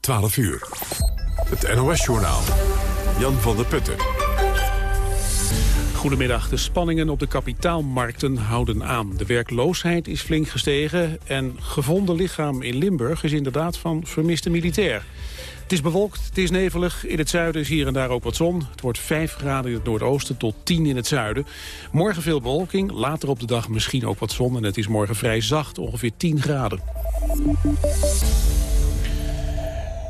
12 uur. Het NOS-journaal. Jan van der Putten. Goedemiddag. De spanningen op de kapitaalmarkten houden aan. De werkloosheid is flink gestegen en gevonden lichaam in Limburg is inderdaad van vermiste militair. Het is bewolkt, het is nevelig. In het zuiden is hier en daar ook wat zon. Het wordt 5 graden in het noordoosten tot 10 in het zuiden. Morgen veel bewolking, later op de dag misschien ook wat zon. En het is morgen vrij zacht, ongeveer 10 graden.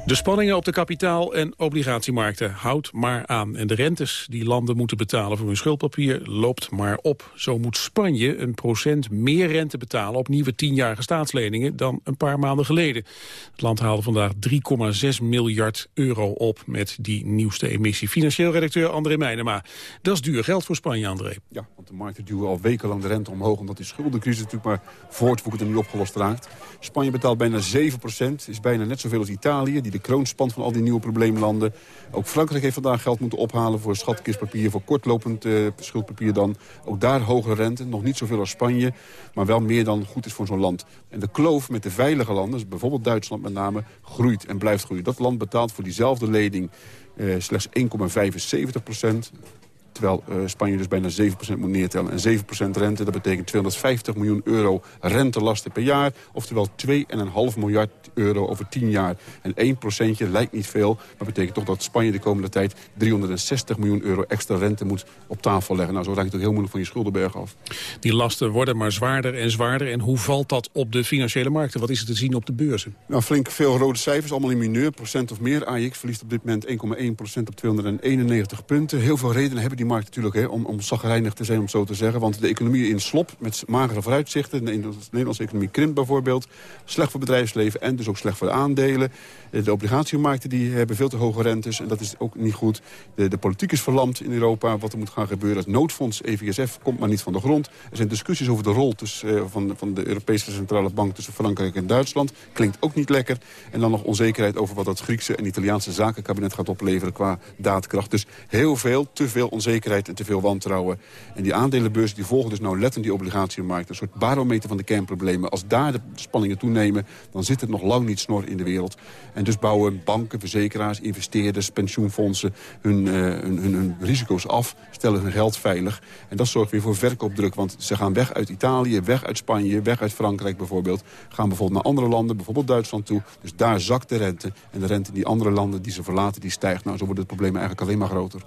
De spanningen op de kapitaal- en obligatiemarkten houdt maar aan. En de rentes die landen moeten betalen voor hun schuldpapier loopt maar op. Zo moet Spanje een procent meer rente betalen op nieuwe tienjarige staatsleningen dan een paar maanden geleden. Het land haalde vandaag 3,6 miljard euro op met die nieuwste emissie. Financieel redacteur André Meijnema. Dat is duur geld voor Spanje, André. Ja, want de markten duwen al wekenlang de rente omhoog... omdat die schuldencrisis natuurlijk maar voortwoekert en niet opgelost raakt. Spanje betaalt bijna 7 procent, is bijna net zoveel als Italië... die kroonspan van al die nieuwe probleemlanden. Ook Frankrijk heeft vandaag geld moeten ophalen voor schatkistpapier... voor kortlopend uh, schuldpapier dan. Ook daar hogere rente, nog niet zoveel als Spanje... maar wel meer dan goed is voor zo'n land. En de kloof met de veilige landen, bijvoorbeeld Duitsland met name... groeit en blijft groeien. Dat land betaalt voor diezelfde lening uh, slechts 1,75 procent. Terwijl uh, Spanje dus bijna 7% moet neertellen. En 7% rente, dat betekent 250 miljoen euro rentelasten per jaar. Oftewel 2,5 miljard euro over 10 jaar. En 1 procentje lijkt niet veel, maar betekent toch dat Spanje de komende tijd 360 miljoen euro extra rente moet op tafel leggen. Nou, zo raakt het ook heel moeilijk van je schuldenberg af. Die lasten worden maar zwaarder en zwaarder. En hoe valt dat op de financiële markten? Wat is het te zien op de beurzen? Nou, flink veel rode cijfers, allemaal in mineur. Procent of meer. AX verliest op dit moment 1,1 procent op 291 punten. Heel veel redenen hebben die markt natuurlijk hè, om, om te zijn, om zo te zeggen. Want de economie in slop, met magere vooruitzichten. De Nederlandse economie krimpt bijvoorbeeld. Slecht voor bedrijfsleven en dus ook slecht voor de aandelen. De obligatiemarkten die hebben veel te hoge rentes en dat is ook niet goed. De, politiek is verlamd in Europa, wat er moet gaan gebeuren. Het noodfonds EVSF komt maar niet van de grond. Er zijn discussies over de rol uh, van, van de Europese Centrale Bank tussen Frankrijk en Duitsland. Klinkt ook niet lekker. En dan nog onzekerheid over wat dat Griekse en Italiaanse zakenkabinet gaat opleveren qua daadkracht. Dus heel veel, te veel onzekerheid en te veel wantrouwen. En die aandelenbeurs die volgen dus nauwlettend die obligatiemarkt. Een soort barometer van de kernproblemen. Als daar de spanningen toenemen, dan zit het nog lang niet snor in de wereld. En dus bouwen banken, verzekeraars, investeerders, pensioenfondsen hun, uh, hun, risico's af, stellen hun geld veilig. En dat zorgt weer voor verkoopdruk, want ze gaan weg uit Italië, weg uit Spanje, weg uit Frankrijk bijvoorbeeld. Gaan bijvoorbeeld naar andere landen, bijvoorbeeld Duitsland toe. Dus daar zakt de rente. En de rente in die andere landen die ze verlaten, die stijgt. Nou, zo wordt het probleem eigenlijk alleen maar groter.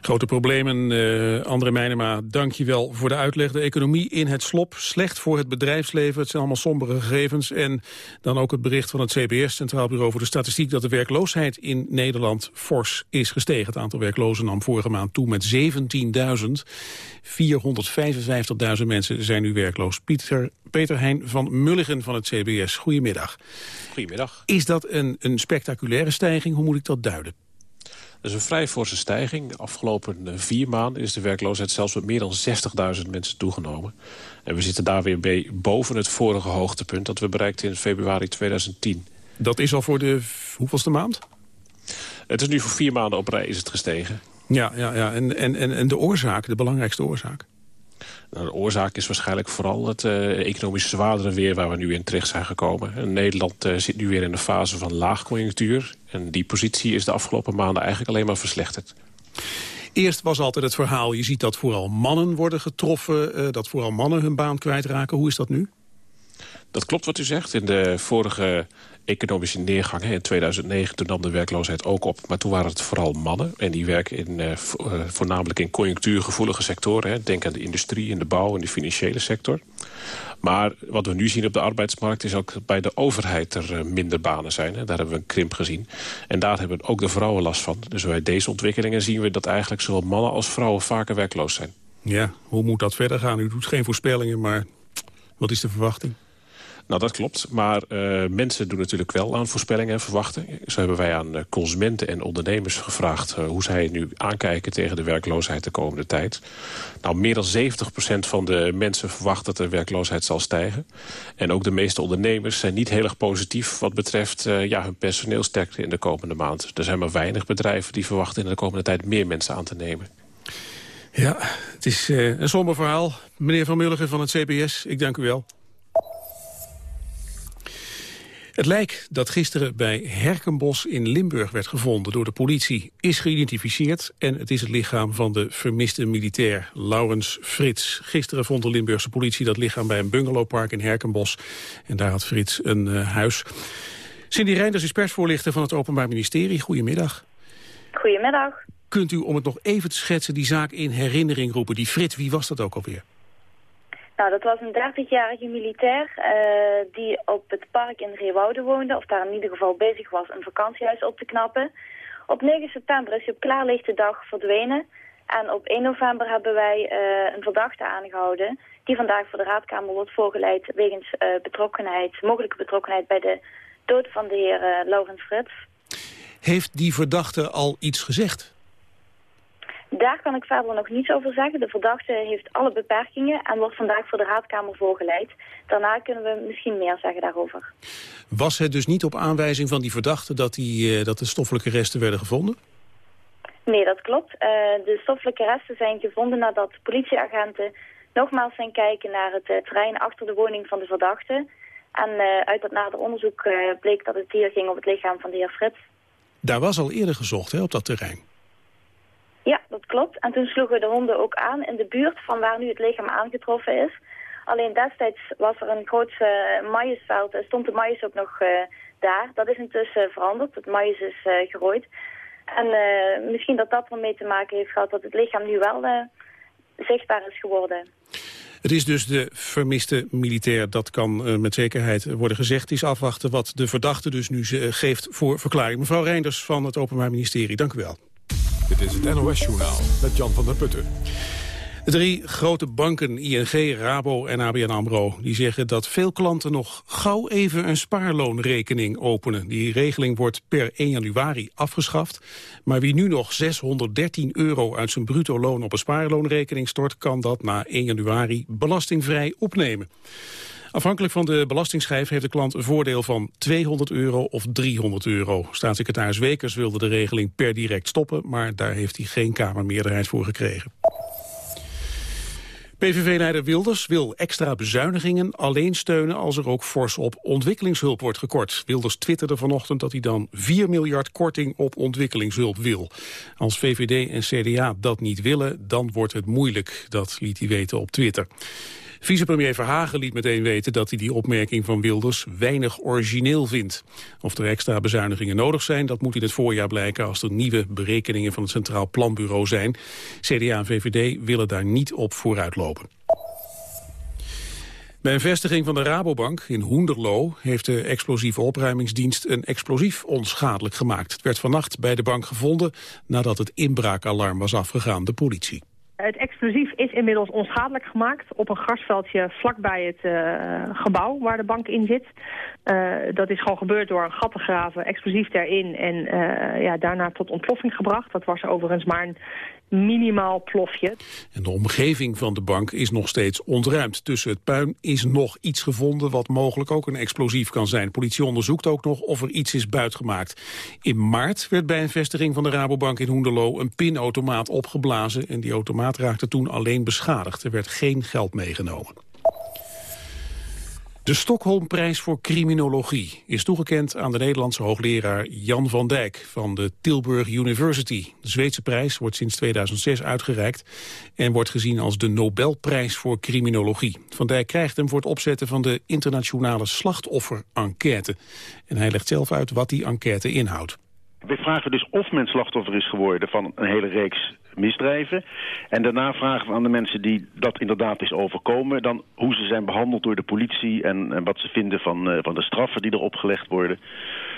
Grote uh, André Meijnema, dank je wel voor de uitleg. De economie in het slop, slecht voor het bedrijfsleven. Het zijn allemaal sombere gegevens. En dan ook het bericht van het CBS, Centraal Bureau voor de Statistiek... dat de werkloosheid in Nederland fors is gestegen. Het aantal werklozen nam vorige maand toe met 17.000. 455.000 mensen zijn nu werkloos. Pieter, Peter Heijn van Mulligen van het CBS, goedemiddag. Goedemiddag. Is dat een, een spectaculaire stijging? Hoe moet ik dat duiden? Dat is een vrij forse stijging. De afgelopen vier maanden is de werkloosheid zelfs met meer dan 60.000 mensen toegenomen. En we zitten daar weer bij boven het vorige hoogtepunt... dat we bereikten in februari 2010. Dat is al voor de hoeveelste maand? Het is nu voor vier maanden op rij is het gestegen. Ja, ja, ja. En, en, en de oorzaak, de belangrijkste oorzaak? Nou, de oorzaak is waarschijnlijk vooral het uh, economisch zwaardere weer waar we nu in terecht zijn gekomen. En Nederland uh, zit nu weer in een fase van laagconjunctuur. En die positie is de afgelopen maanden eigenlijk alleen maar verslechterd. Eerst was altijd het verhaal, je ziet dat vooral mannen worden getroffen... Uh, dat vooral mannen hun baan kwijtraken. Hoe is dat nu? Dat klopt wat u zegt. In de vorige economische neergang in 2009 toen nam de werkloosheid ook op. Maar toen waren het vooral mannen. En die werken in, uh, voornamelijk in conjunctuurgevoelige sectoren. Hè. Denk aan de industrie, en de bouw en de financiële sector. Maar wat we nu zien op de arbeidsmarkt is ook bij de overheid er uh, minder banen zijn. Hè. Daar hebben we een krimp gezien. En daar hebben ook de vrouwen last van. Dus bij deze ontwikkelingen zien we dat eigenlijk zowel mannen als vrouwen vaker werkloos zijn. Ja, hoe moet dat verder gaan? U doet geen voorspellingen, maar wat is de verwachting? Nou, dat klopt. Maar uh, mensen doen natuurlijk wel aan voorspellingen en verwachten. Zo hebben wij aan uh, consumenten en ondernemers gevraagd... Uh, hoe zij nu aankijken tegen de werkloosheid de komende tijd. Nou, meer dan 70% van de mensen verwacht dat de werkloosheid zal stijgen. En ook de meeste ondernemers zijn niet heel erg positief... wat betreft ja, hun personeelsterkte in de komende maand. Er zijn maar weinig bedrijven die verwachten in de komende tijd... meer mensen aan te nemen. Ja, het is een somber verhaal. Meneer Van Mulligen van het CBS, ik dank u wel. Het lijk dat gisteren bij Herkenbos in Limburg werd gevonden door de politie is geïdentificeerd en het is het lichaam van de vermiste militair Laurens Frits. Gisteren vond de Limburgse politie dat lichaam bij een bungalowpark in Herkenbos en daar had Frits een uh, huis. Cindy Reinders is persvoorlichter van het Openbaar Ministerie. Goedemiddag. Goedemiddag. Kunt u, om het nog even te schetsen, die zaak in herinnering roepen? Die Frits, wie was dat ook alweer? Nou, dat was een 30-jarige militair uh, die op het park in Reewoude woonde, of daar in ieder geval bezig was een vakantiehuis op te knappen. Op 9 september is hij op klaarlichte dag verdwenen. En op 1 november hebben wij uh, een verdachte aangehouden die vandaag voor de raadkamer wordt voorgeleid wegens uh, betrokkenheid, mogelijke betrokkenheid bij de dood van de heer Laurens Frits. Heeft die verdachte al iets gezegd? Daar kan ik verder nog niets over zeggen. De verdachte heeft alle beperkingen en wordt vandaag voor de raadkamer voorgeleid. Daarna kunnen we misschien meer zeggen daarover. Was het dus niet op aanwijzing van die verdachte dat, die, uh, dat de stoffelijke resten werden gevonden? Nee, dat klopt. Uh, de stoffelijke resten zijn gevonden nadat politieagenten nogmaals zijn kijken naar het uh, terrein achter de woning van de verdachte. En uit dat nader onderzoek bleek dat het hier ging om het lichaam van de heer Frits. Daar was al eerder gezocht hè, op dat terrein. Ja, dat klopt. En toen sloegen de honden ook aan in de buurt van waar nu het lichaam aangetroffen is. Alleen destijds was er een groot uh, maïsveld, stond de maïs ook nog uh, daar. Dat is intussen veranderd, het maïs is uh, gerooid. En misschien dat dat ermee te maken heeft gehad dat het lichaam nu wel zichtbaar is geworden. Het is dus de vermiste militair, dat kan met zekerheid worden gezegd. Het is afwachten wat de verdachte dus nu geeft voor verklaring. Mevrouw Reinders van het Openbaar Ministerie, dank u wel. Dit is het NOS-journaal met Jan van der Putten. De drie grote banken, ING, Rabo en ABN AMRO... die zeggen dat veel klanten nog gauw even een spaarloonrekening openen. Die regeling wordt per 1 januari afgeschaft. Maar wie nu nog 613 euro uit zijn bruto loon op een spaarloonrekening stort... kan dat na 1 januari belastingvrij opnemen. Afhankelijk van de belastingsschijf heeft de klant een voordeel van 200 euro of 300 euro. Staatssecretaris Wekers wilde de regeling per direct stoppen, maar daar heeft hij geen Kamermeerderheid voor gekregen. PVV-leider Wilders wil extra bezuinigingen alleen steunen als er ook fors op ontwikkelingshulp wordt gekort. Wilders twitterde vanochtend dat hij dan 4 miljard korting op ontwikkelingshulp wil. Als VVD en CDA dat niet willen, dan wordt het moeilijk. Dat liet hij weten op Twitter. Vicepremier Verhagen liet meteen weten dat hij die opmerking van Wilders weinig origineel vindt. Of er extra bezuinigingen nodig zijn, dat moet in het voorjaar blijken als er nieuwe berekeningen van het Centraal Planbureau zijn. CDA en VVD willen daar niet op vooruitlopen. Bij een vestiging van de Rabobank in Hoenderloo heeft de explosieve opruimingsdienst een explosief onschadelijk gemaakt. Het werd vannacht bij de bank gevonden nadat het inbraakalarm was afgegaan, de politie. Het explosief is inmiddels onschadelijk gemaakt op een grasveldje vlakbij het uh, gebouw waar de bank in zit. Uh, dat is gewoon gebeurd door een gat te graven, explosief erin en uh, ja, daarna tot ontploffing gebracht. Dat was overigens maar een minimaal plofje. En de omgeving van de bank is nog steeds ontruimd. Tussen het puin is nog iets gevonden wat mogelijk ook een explosief kan zijn. Politie onderzoekt ook nog of er iets is buitgemaakt. In maart werd bij een vestiging van de Rabobank in Hoenderloo een pinautomaat opgeblazen en die automaat raakte toen alleen beschadigd. Er werd geen geld meegenomen. De Stockholmprijs voor criminologie is toegekend aan de Nederlandse hoogleraar Jan van Dijk van de Tilburg University. De Zweedse prijs wordt sinds 2006 uitgereikt en wordt gezien als de Nobelprijs voor criminologie. Van Dijk krijgt hem voor het opzetten van de internationale slachtoffer-enquête. En hij legt zelf uit wat die enquête inhoudt. We vragen dus of men slachtoffer is geworden van een hele reeks misdrijven. En daarna vragen we aan de mensen die dat inderdaad is overkomen... dan hoe ze zijn behandeld door de politie en, en wat ze vinden van, uh, van de straffen die er opgelegd worden.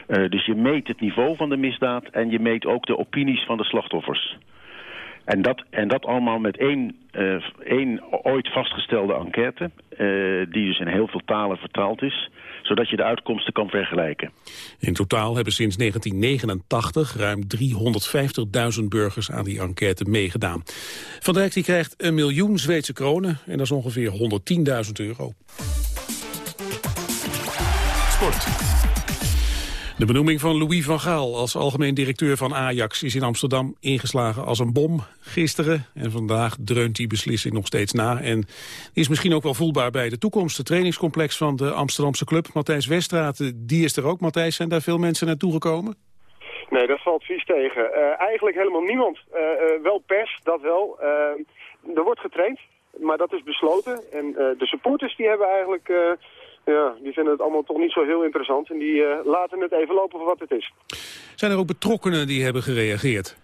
Uh, dus je meet het niveau van de misdaad en je meet ook de opinies van de slachtoffers. En dat, en dat allemaal met één, uh, één ooit vastgestelde enquête... die dus in heel veel talen vertaald is zodat je de uitkomsten kan vergelijken. In totaal hebben sinds 1989 ruim 350.000 burgers aan die enquête meegedaan. Van Dijk die krijgt een miljoen Zweedse kronen en dat is ongeveer 110.000 euro. Sport. De benoeming van Louis van Gaal als algemeen directeur van Ajax is in Amsterdam ingeslagen als een bom. Gisteren en vandaag dreunt die beslissing nog steeds na. En is misschien ook wel voelbaar bij de toekomst. Het trainingscomplex van de Amsterdamse club, Matthijs Westraat, die is er ook. Matthijs, zijn daar veel mensen naartoe gekomen? Nee, dat valt vies tegen. Uh, eigenlijk helemaal niemand. Uh, uh, wel pers, dat wel. er wordt getraind, maar dat is besloten. En de supporters die hebben eigenlijk ja, die vinden het allemaal toch niet zo heel interessant. En die uh, laten het even lopen voor wat het is. Zijn er ook betrokkenen die hebben gereageerd?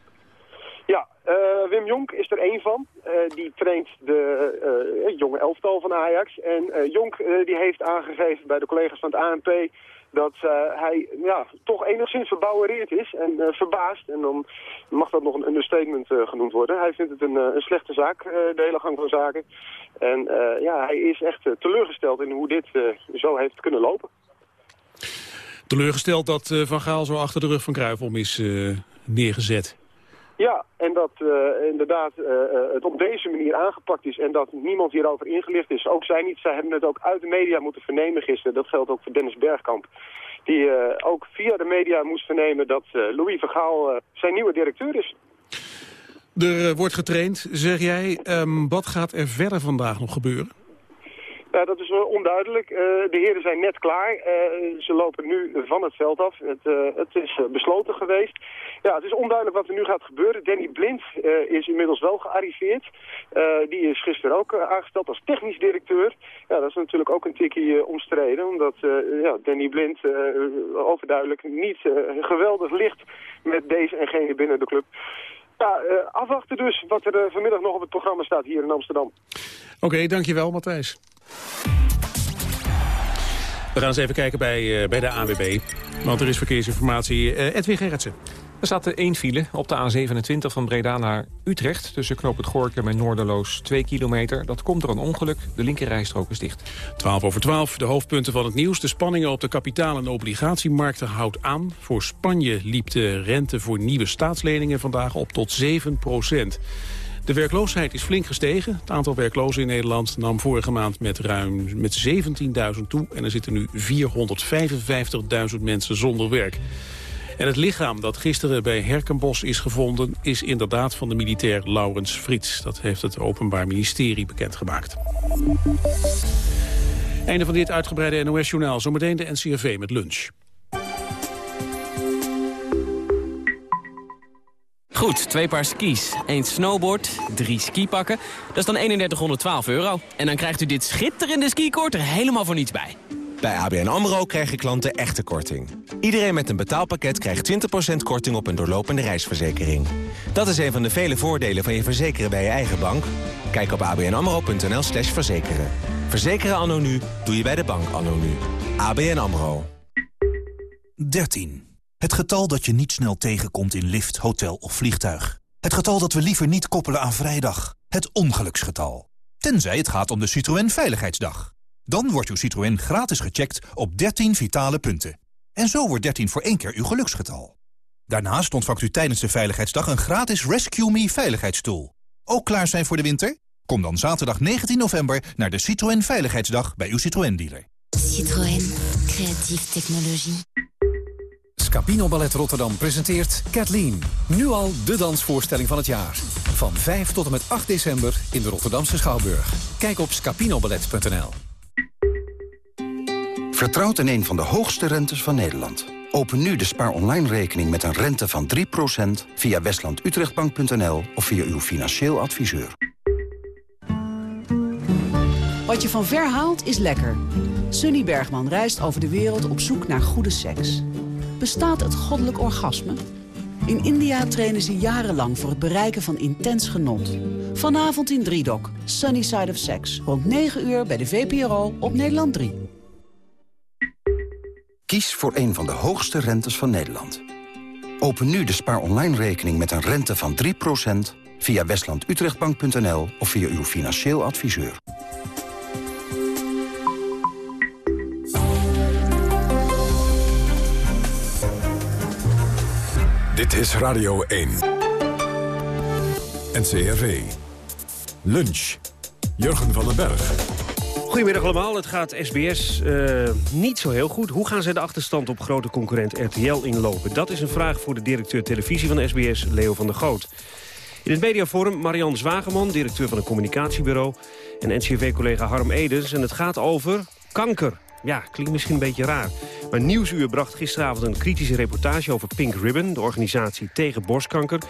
Ja, uh, Wim Jonk is er één van. Uh, die traint de jonge elftal van Ajax. En Jonk die heeft aangegeven bij de collega's van het ANP dat uh, hij ja, toch enigszins verbouwereerd is en uh, verbaasd. En dan mag dat nog een understatement uh, genoemd worden. Hij vindt het een, een slechte zaak, de hele gang van zaken. En ja, hij is echt teleurgesteld in hoe dit zo heeft kunnen lopen. Teleurgesteld dat Van Gaal zo achter de rug van Cruijff om is neergezet. Ja, en dat uh, inderdaad uh, het op deze manier aangepakt is en dat niemand hierover ingelicht is. Ook zij niet, zij hebben het ook uit de media moeten vernemen gisteren. Dat geldt ook voor Dennis Bergkamp. Die ook via de media moest vernemen dat Louis Vergaal zijn nieuwe directeur is. Er wordt getraind, zeg jij. Um, wat gaat er verder vandaag nog gebeuren? Ja, dat is onduidelijk. Uh, de heren zijn net klaar. Uh, ze lopen nu van het veld af. Het, uh, het is besloten geweest. Ja, het is onduidelijk wat er nu gaat gebeuren. Danny Blind is inmiddels wel gearriveerd. die is gisteren ook aangesteld als technisch directeur. Ja, dat is natuurlijk ook een tikkie omstreden. Omdat ja, Danny Blind overduidelijk niet geweldig ligt met deze en gene binnen de club. Ja, afwachten dus wat er vanmiddag nog op het programma staat hier in Amsterdam. Oké, dankjewel Matthijs. We gaan eens even kijken bij, uh, bij de AWB. Want er is verkeersinformatie. Uh, Edwin Gerritsen. Er er één file op de A27 van Breda naar Utrecht... tussen Knoop het Gorkum en Noorderloos 2 kilometer. Dat komt door een ongeluk. De linkerrijstrook is dicht. 12 over 12, de hoofdpunten van het nieuws. De spanningen op de kapitaal- en obligatiemarkten houdt aan. Voor Spanje liep de rente voor nieuwe staatsleningen vandaag op tot 7 procent. De werkloosheid is flink gestegen. Het aantal werklozen in Nederland nam vorige maand met ruim met 17.000 toe. En er zitten nu 455.000 mensen zonder werk. En het lichaam dat gisteren bij Herkenbos is gevonden... is inderdaad van de militair Laurens Frits. Dat heeft het Openbaar Ministerie bekendgemaakt. Einde van dit uitgebreide NOS-journaal. Zometeen de NCRV met lunch. Goed, twee paar skis, één snowboard, drie skipakken. Dat is dan 3112 euro. En dan krijgt u dit schitterende skikort er helemaal voor niets bij. Bij ABN AMRO krijgen klanten echte korting. Iedereen met een betaalpakket krijgt 20% korting op een doorlopende reisverzekering. Dat is een van de vele voordelen van je verzekeren bij je eigen bank. Kijk op abnamro.nl slash verzekeren. Verzekeren anno nu doe je bij de bank anno nu. ABN AMRO. 13. Het getal dat je niet snel tegenkomt in lift, hotel of vliegtuig. Het getal dat we liever niet koppelen aan vrijdag. Het ongeluksgetal. Tenzij het gaat om de Citroën Veiligheidsdag. Dan wordt uw Citroën gratis gecheckt op 13 vitale punten. En zo wordt 13 voor één keer uw geluksgetal. Daarnaast ontvangt u tijdens de Veiligheidsdag een gratis Rescue Me veiligheidsstoel. Ook klaar zijn voor de winter? Kom dan zaterdag 19 november naar de Citroën Veiligheidsdag bij uw Citroën-dealer. Citroën. Creatieve technologie. Scapino Ballet Rotterdam presenteert Kathleen. Nu al de dansvoorstelling van het jaar. Van 5 tot en met 8 december in de Rotterdamse Schouwburg. Kijk op scapinoballet.nl. Vertrouwt in een van de hoogste rentes van Nederland. Open nu de spaar online rekening met een rente van 3% via westlandutrechtbank.nl of via uw financieel adviseur. Wat je van ver haalt is lekker. Sunny Bergman reist over de wereld op zoek naar goede seks. Bestaat het goddelijk orgasme? In India trainen ze jarenlang voor het bereiken van intens genot. Vanavond in Driedok, Sunny Side of Sex. Rond 9 uur bij de VPRO op Nederland 3. Kies voor een van de hoogste rentes van Nederland. Open nu de spaar online rekening met een rente van 3% via westlandutrechtbank.nl of via uw financieel adviseur. Dit is Radio 1. NCRV. Lunch. Jurgen van den Berg. Goedemiddag allemaal. Het gaat SBS uh, niet zo heel goed. Hoe gaan zij de achterstand op grote concurrent RTL inlopen? Dat is een vraag voor de directeur televisie van SBS, Leo van der Goot. In het mediaforum Marianne Zwageman, directeur van een communicatiebureau... en NCV-collega Harm Edens. En het gaat over kanker. Ja, klinkt misschien een beetje raar. Maar Nieuwsuur bracht gisteravond een kritische reportage over Pink Ribbon... de organisatie tegen borstkanker.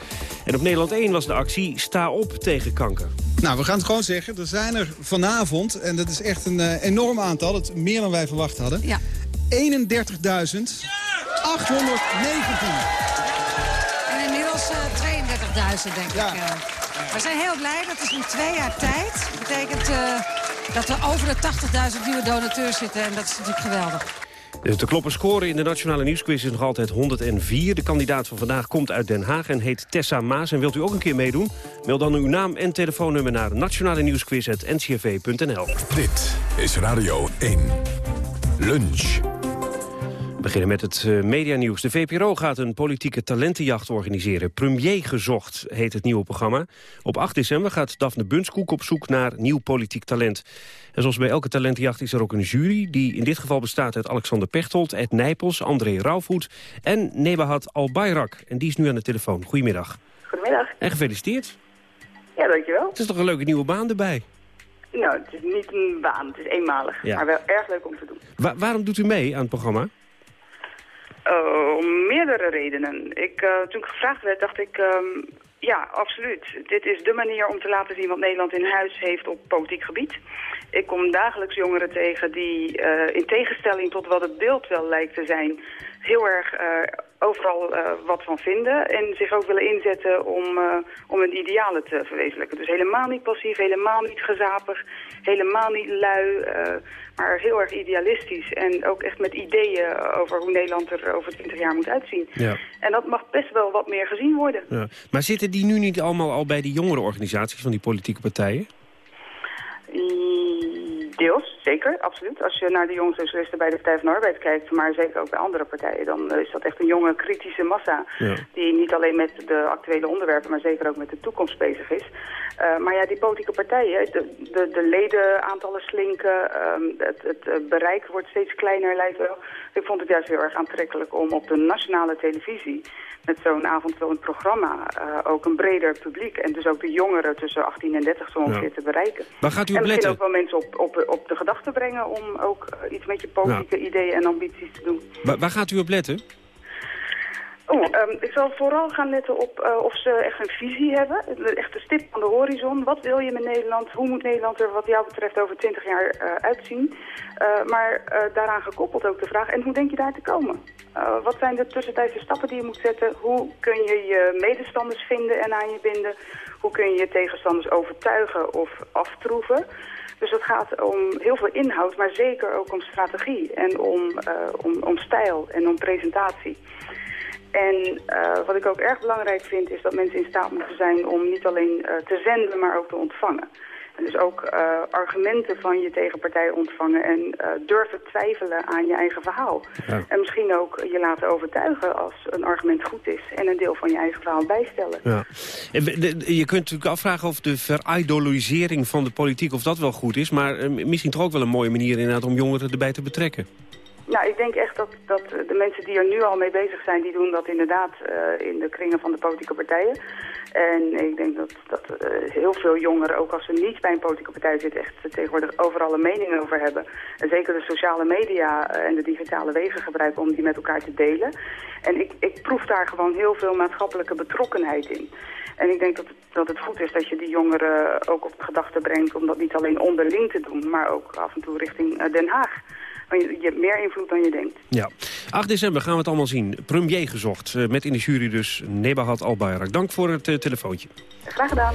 En op Nederland 1 was de actie Sta op tegen kanker. Nou, we gaan het gewoon zeggen. Er zijn er vanavond, en dat is echt een uh, enorm aantal... het meer dan wij verwacht hadden. Ja. 31.819. En inmiddels uh, 32.000, denk ja. ik. Uh. We zijn heel blij. Dat is in twee jaar tijd. Dat betekent uh, dat er over de 80.000 nieuwe donateurs zitten. En dat is natuurlijk geweldig. De kloppen scoren in de Nationale Nieuwsquiz is nog altijd 104. De kandidaat van vandaag komt uit Den Haag en heet Tessa Maas. En wilt u ook een keer meedoen? Mail dan uw naam en telefoonnummer naar nationale nieuwsquiz.ncrv.nl. Dit is Radio 1. Lunch. We beginnen met het uh, medianieuws. De VPRO gaat een politieke talentenjacht organiseren. Premier gezocht heet het nieuwe programma. Op 8 december gaat Daphne Bunskoek op zoek naar nieuw politiek talent. En zoals bij elke talentenjacht is er ook een jury... die in dit geval bestaat uit Alexander Pechtold, Ed Nijpels, André Rauwvoet... en Nebahat Al-Bayrak. En die is nu aan de telefoon. Goedemiddag. Goedemiddag. En gefeliciteerd. Ja, dankjewel. Het is toch een leuke nieuwe baan erbij? Nou, het is niet een baan, het is eenmalig. Ja. Maar wel erg leuk om te doen. waarom doet u mee aan het programma? Uh, om meerdere redenen. Ik, uh, toen ik gevraagd werd, dacht ik... Um, ja, absoluut. Dit is de manier om te laten zien wat Nederland in huis heeft op politiek gebied. Ik kom dagelijks jongeren tegen die uh, in tegenstelling tot wat het beeld wel lijkt te zijn... heel erg uh, overal uh, wat van vinden en zich ook willen inzetten om, om hun idealen te verwezenlijken. Dus helemaal niet passief, helemaal niet gezapig, helemaal niet lui, maar heel erg idealistisch. En ook echt met ideeën over hoe Nederland er over 20 jaar moet uitzien. Ja. En dat mag best wel wat meer gezien worden. Ja. Maar zitten die nu niet allemaal al bij die jongere organisaties van die politieke partijen? Deels, zeker, absoluut. Als je naar de jonge socialisten bij de Partij van de Arbeid kijkt, maar zeker ook bij andere partijen, dan is dat echt een jonge kritische massa ja. die niet alleen met de actuele onderwerpen, maar zeker ook met de toekomst bezig is. Uh, maar ja, die politieke partijen, de, de, de ledenaantallen slinken, um, het, het, bereik wordt steeds kleiner, lijkt wel. Ik vond het juist heel erg aantrekkelijk om op de nationale televisie met zo'n avondvullend programma uh, ook een breder publiek en dus ook de jongeren tussen 18 en 30 zo ongeveer ja. te bereiken. Waar gaat u op en misschien ook wel mensen op, op, op de gedachte brengen om ook uh, iets met je politieke ja. ideeën en ambities te doen. Waar, waar gaat u op letten? Oh, um, ik zal vooral gaan letten op uh, of ze echt een visie hebben. Echt de stip van de horizon. Wat wil je met Nederland? Hoe moet Nederland er wat jou betreft over 20 jaar uh, uitzien? Uh, maar daaraan gekoppeld ook de vraag, en hoe denk je daar te komen? wat zijn de tussentijdse stappen die je moet zetten? Hoe kun je je medestanders vinden en aan je binden? Hoe kun je je tegenstanders overtuigen of aftroeven? Dus het gaat om heel veel inhoud, maar zeker ook om strategie en om, om, om stijl en om presentatie. En uh, wat ik ook erg belangrijk vind is dat mensen in staat moeten zijn om niet alleen uh, te zenden, maar ook te ontvangen. En dus ook uh, argumenten van je tegenpartij ontvangen en durven twijfelen aan je eigen verhaal. Ja. En misschien ook je laten overtuigen als een argument goed is en een deel van je eigen verhaal bijstellen. Ja. En je kunt natuurlijk afvragen of de veridolisering van de politiek of dat wel goed is, maar misschien toch ook wel een mooie manier inderdaad om jongeren erbij te betrekken. Nou, ik denk echt dat, dat de mensen die er nu al mee bezig zijn, die doen dat inderdaad uh, in de kringen van de politieke partijen. En ik denk dat, dat uh, heel veel jongeren, ook als ze niet bij een politieke partij zitten, echt tegenwoordig overal een mening over hebben. En zeker de sociale media uh, en de digitale wegen gebruiken om die met elkaar te delen. En ik, ik proef daar gewoon heel veel maatschappelijke betrokkenheid in. En ik denk dat het, dat het goed is dat je die jongeren ook op de gedachte brengt om dat niet alleen onderling te doen, maar ook af en toe richting Den Haag. Je, hebt meer invloed dan je denkt. Ja. 8 december gaan we het allemaal zien. Premier gezocht. Uh, met in de jury dus Nebahat Albayrak. Dank voor het uh, telefoontje. Graag gedaan.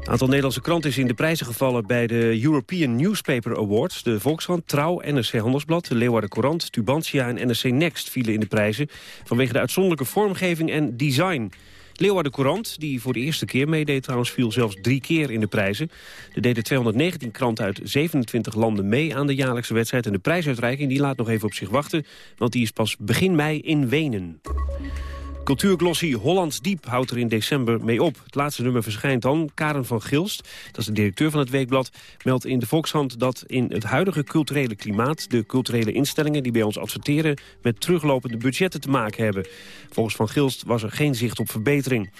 Een aantal Nederlandse kranten is in de prijzen gevallen... bij de European Newspaper Awards. De Volkskrant, Trouw, NRC Handelsblad, de Leeuwarden Courant... Tubantia en NRC Next vielen in de prijzen... vanwege de uitzonderlijke vormgeving en design... Leeuwarden Courant, die voor de eerste keer meedeed trouwens... viel zelfs drie keer in de prijzen. Er deden 219 kranten uit 27 landen mee aan de jaarlijkse wedstrijd. En de prijsuitreiking die laat nog even op zich wachten... want die is pas begin mei in Wenen. Cultuurglossie Hollands Diep houdt er in december mee op. Het laatste nummer verschijnt dan. Karen van Gilst, dat is de directeur van het Weekblad... meldt in de Volkshand dat in het huidige culturele klimaat... de culturele instellingen die bij ons adverteren... met teruglopende budgetten te maken hebben. Volgens Van Gilst was er geen zicht op verbetering.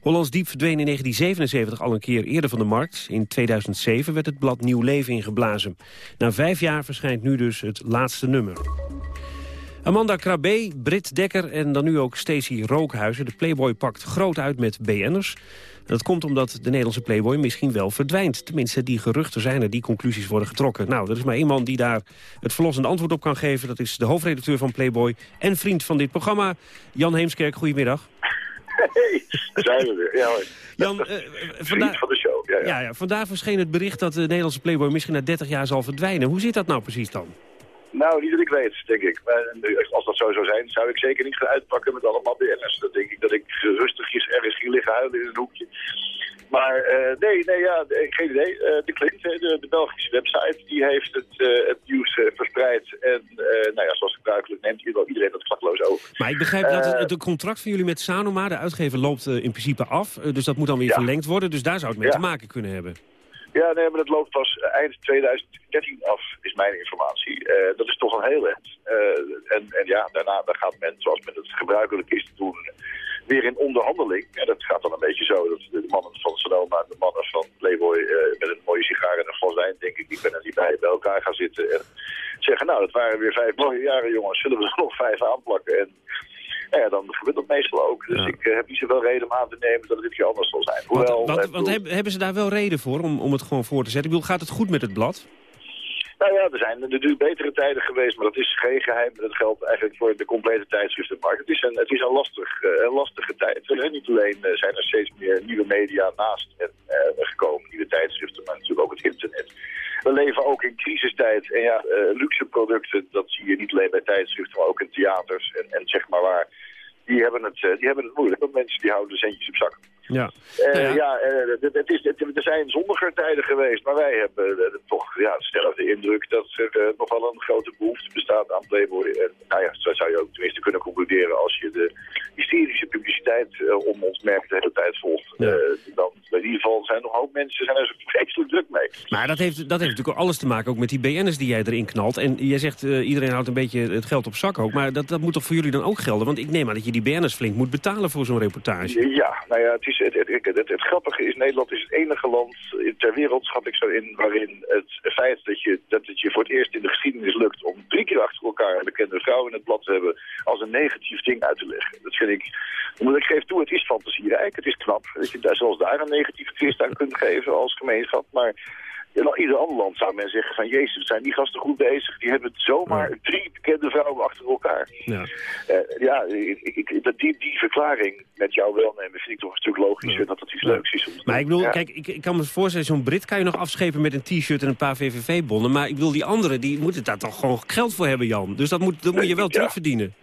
Hollands Diep verdween in 1977 al een keer eerder van de markt. In 2007 werd het blad Nieuw Leven ingeblazen. Na vijf jaar verschijnt nu dus het laatste nummer. Amanda Krabbe, Britt Dekker en dan nu ook Stacey Rookhuizen. De Playboy pakt groot uit met BN'ers. Dat komt omdat de Nederlandse Playboy misschien wel verdwijnt. Tenminste, die geruchten zijn er, die conclusies worden getrokken. Nou, er is maar één man die daar het verlossende antwoord op kan geven. Dat is de hoofdredacteur van Playboy en vriend van dit programma, Jan Heemskerk. Goedemiddag. Hey, daar zijn we weer. Ja, hoor. Jan, uh, vandaar, van de show. Ja, ja. Ja, ja, vandaar verscheen het bericht dat de Nederlandse Playboy misschien na 30 jaar zal verdwijnen. Hoe zit dat nou precies dan? Nou, niet dat ik weet, denk ik. Maar als dat zo zou zijn, zou ik zeker niet gaan uitpakken met allemaal BN'ers. Dan denk ik dat ik rustigjes ergens ging liggen huilen in een hoekje. Maar uh, nee, nee, ja, geen idee. Uh, de Clint, de, de, Belgische website, die heeft het, uh, het nieuws verspreid. En nou ja, zoals gebruikelijk neemt iedereen dat klakloos over. Maar ik begrijp dat het, het, contract van jullie met Sanoma, de uitgever, loopt in principe af. dus dat moet dan weer ja. verlengd worden. Dus daar zou het mee ja. te maken kunnen hebben. Ja, nee, maar dat loopt pas eind 2013 af, is mijn informatie. Uh, dat is toch al heel eind. Uh, en, en ja, daarna dan gaat men, zoals men het gebruikelijk is te doen, weer in onderhandeling. En dat gaat dan een beetje zo dat de mannen van Sonoma en de mannen van Playboy uh, met een mooie sigaar en een glas wijn, denk ik, ik ben er niet bij, bij elkaar gaan zitten en zeggen, nou, dat waren weer vijf mooie jaren, jongens, zullen we er nog vijf aanplakken? En ja, dan gebeurt dat meestal ook. Dus ja. ik uh, heb niet zoveel reden om aan te nemen dat het keer anders zal zijn. Hoewel, want, want, want bedoel... hebben ze daar wel reden voor om, om het gewoon voor te zetten? Ik bedoel, gaat het goed met het blad? Nou ja, er zijn natuurlijk betere tijden geweest, maar dat is geen geheim. Dat geldt eigenlijk voor de complete tijdschriftenmarkt. Het is een, het is een, lastig, uh, een lastige tijd. En niet alleen uh, zijn er steeds meer nieuwe media naast en, gekomen, nieuwe tijdschriften, maar natuurlijk ook het internet. We leven ook in crisistijd. En ja, luxe producten, dat zie je niet alleen bij tijdschriften, maar ook in theaters en, en zeg maar waar die hebben het, die hebben het moeilijk. Want mensen die houden de centjes op zak. Ja. Uh, nou ja, ja uh, het is, het, er zijn zonniger tijden geweest, maar wij hebben uh, toch ja, stellig de indruk dat er nog wel een grote behoefte bestaat aan Playboy. En nou ja, zo zou je ook tenminste kunnen concluderen als je de hysterische publiciteit om ons merk de hele tijd volgt. Ja. dan in ieder geval zijn er nog een hoop mensen zijn er vreselijk druk mee. Maar dat heeft, dat heeft natuurlijk alles te maken ook met die BN'ers die jij erin knalt. En jij zegt iedereen houdt een beetje het geld op zak ook, maar dat, dat moet toch voor jullie dan ook gelden? Want ik neem aan dat je die BN'ers flink moet betalen voor zo'n reportage. Ja, nou ja, het is het, het, het, grappige is, Nederland is het enige land ter wereld, schat ik zo in, waarin het feit dat, je, dat het je voor het eerst in de geschiedenis lukt om drie keer achter elkaar een bekende vrouw in het blad te hebben als een negatief ding uit te leggen. Dat vind ik, omdat ik geef toe, het is fantasierijk, het is knap. Dat je daar, zelfs daar een negatieve twist aan kunt geven als gemeenschap, maar... In ieder ander land zou men zeggen van... Jezus, zijn die gasten goed bezig? Die hebben zomaar drie bekende vrouwen achter elkaar. Ja, uh, ja ik, ik, dat die, die verklaring met jou welnemen... vind ik toch een stuk logischer ja. dat dat iets leuks is. Maar ik bedoel, ja. kijk, ik, ik kan me voorstellen... zo'n Brit kan je nog afschepen met een t-shirt en een paar VVV-bonnen. Maar ik bedoel, die anderen, die moeten daar toch gewoon geld voor hebben, Jan. Dus dat moet, dat moet je wel terugverdienen.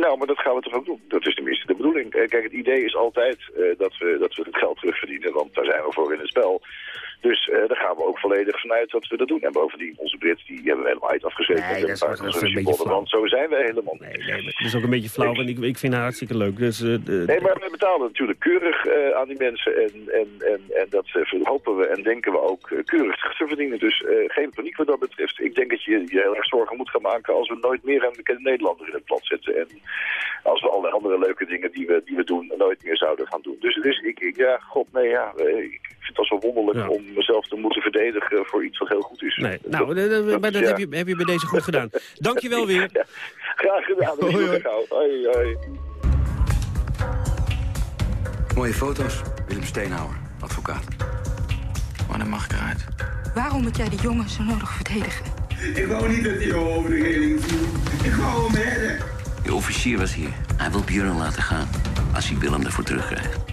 Nou, maar dat gaan we toch ook doen. Dat is tenminste de bedoeling. Kijk, het idee is altijd uh, dat, we, dat we het geld terugverdienen, want daar zijn we voor in het spel. Dus uh, daar gaan we ook volledig vanuit dat we dat doen. En bovendien, onze Brits, die hebben we helemaal uit afgezeten. Nee, dat is, een beetje flauw. Zo zijn we helemaal niet. Nee, nee, dat is ook een beetje flauw, en ik, ik vind haar hartstikke leuk. Dus, uh, de, nee, maar we betalen natuurlijk keurig uh, aan die mensen. En, en, en, en dat hopen we en denken we ook keurig te verdienen. Dus geen paniek wat dat betreft. Ik denk dat je je heel erg zorgen moet gaan maken als we nooit meer een bekende Nederlander in het plat zetten. En als we alle andere leuke dingen die we, die we doen nooit meer zouden gaan doen. Dus, dus ik, ik ja, god nee, ja, ik vind het wel zo wonderlijk ja. om mezelf te moeten verdedigen voor iets wat heel goed is. Nee, nou, dat, dat, dat, dat ja. heb, je, heb je bij deze goed gedaan. Dank je wel weer. Ja, graag gedaan. Hoi, hoi. hoi, hoi. Mooie foto's. Willem Steenhouwer, advocaat. Wanneer mag ik eruit? Waarom moet jij die jongen zo nodig verdedigen? Ik wou niet dat hij over de reling viel. Ik wou hem redden. De officier was hier. Hij wil Björn laten gaan. Als hij Willem ervoor terugkrijgt.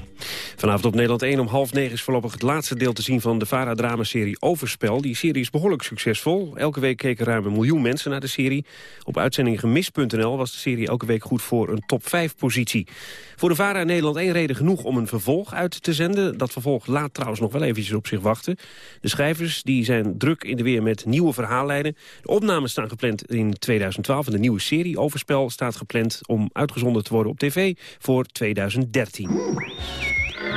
Vanavond op Nederland 1 om half negen is voorlopig het laatste deel te zien van de VARA-dramaserie Overspel. Die serie is behoorlijk succesvol. Elke week keken ruim een miljoen mensen naar de serie. Op uitzending gemis.nl was de serie elke week goed voor een top 5 positie. Voor de VARA Nederland één reden genoeg om een vervolg uit te zenden. Dat vervolg laat trouwens nog wel eventjes op zich wachten. De schrijvers die zijn druk in de weer met nieuwe verhaallijnen. De opnames staan gepland in 2012 en de nieuwe serie Overspel staat gepland om uitgezonden te worden op tv voor 2013.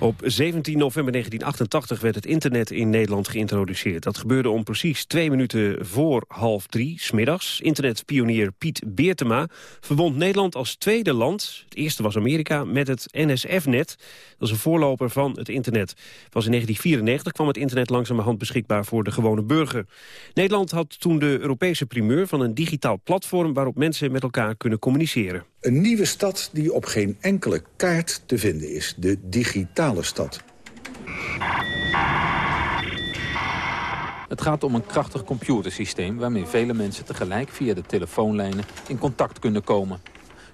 Op 17 november 1988 werd het internet in Nederland geïntroduceerd. Dat gebeurde om precies twee minuten voor half drie, smiddags. Internetpionier Piet Beertema verbond Nederland als tweede land... het eerste was Amerika, met het NSF-net. Dat is een voorloper van het internet. Pas in 1994 kwam het internet langzamerhand beschikbaar voor de gewone burger. Nederland had toen de Europese primeur van een digitaal platform... waarop mensen met elkaar kunnen communiceren. Een nieuwe stad die op geen enkele kaart te vinden is. De digitale stad. Het gaat om een krachtig computersysteem waarmee vele mensen tegelijk via de telefoonlijnen in contact kunnen komen.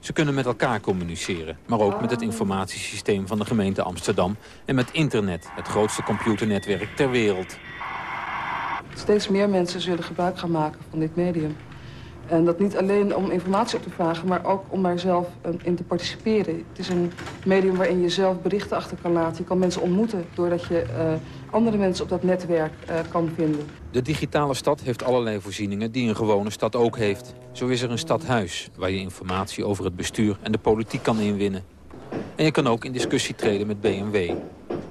Ze kunnen met elkaar communiceren, maar ook met het informatiesysteem van de gemeente Amsterdam en met internet, het grootste computernetwerk ter wereld. Steeds meer mensen zullen gebruik gaan maken van dit medium. En dat niet alleen om informatie op te vragen, maar ook om daar zelf eh, in te participeren. Het is een medium waarin je zelf berichten achter kan laten. Je kan mensen ontmoeten doordat je uh, andere mensen op dat netwerk uh, kan vinden. De digitale stad heeft allerlei voorzieningen die een gewone stad ook heeft. Zo is er een stadhuis waar je informatie over het bestuur en de politiek kan inwinnen. En je kan ook in discussie treden met BMW.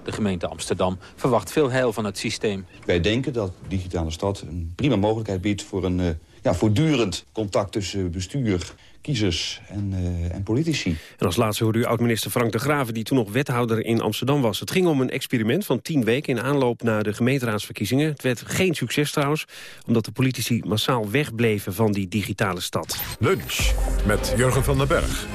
De gemeente Amsterdam verwacht veel heil van het systeem. Wij denken dat de digitale stad een prima mogelijkheid biedt voor een ja, voortdurend contact tussen bestuur, kiezers en, uh, en politici. En als laatste hoorde u oud-minister Frank de Graven... die toen nog wethouder in Amsterdam was. Het ging om een experiment van tien weken in aanloop naar de gemeenteraadsverkiezingen. Het werd geen succes trouwens, omdat de politici massaal wegbleven van die digitale stad. Lunch met Jurgen van den Berg.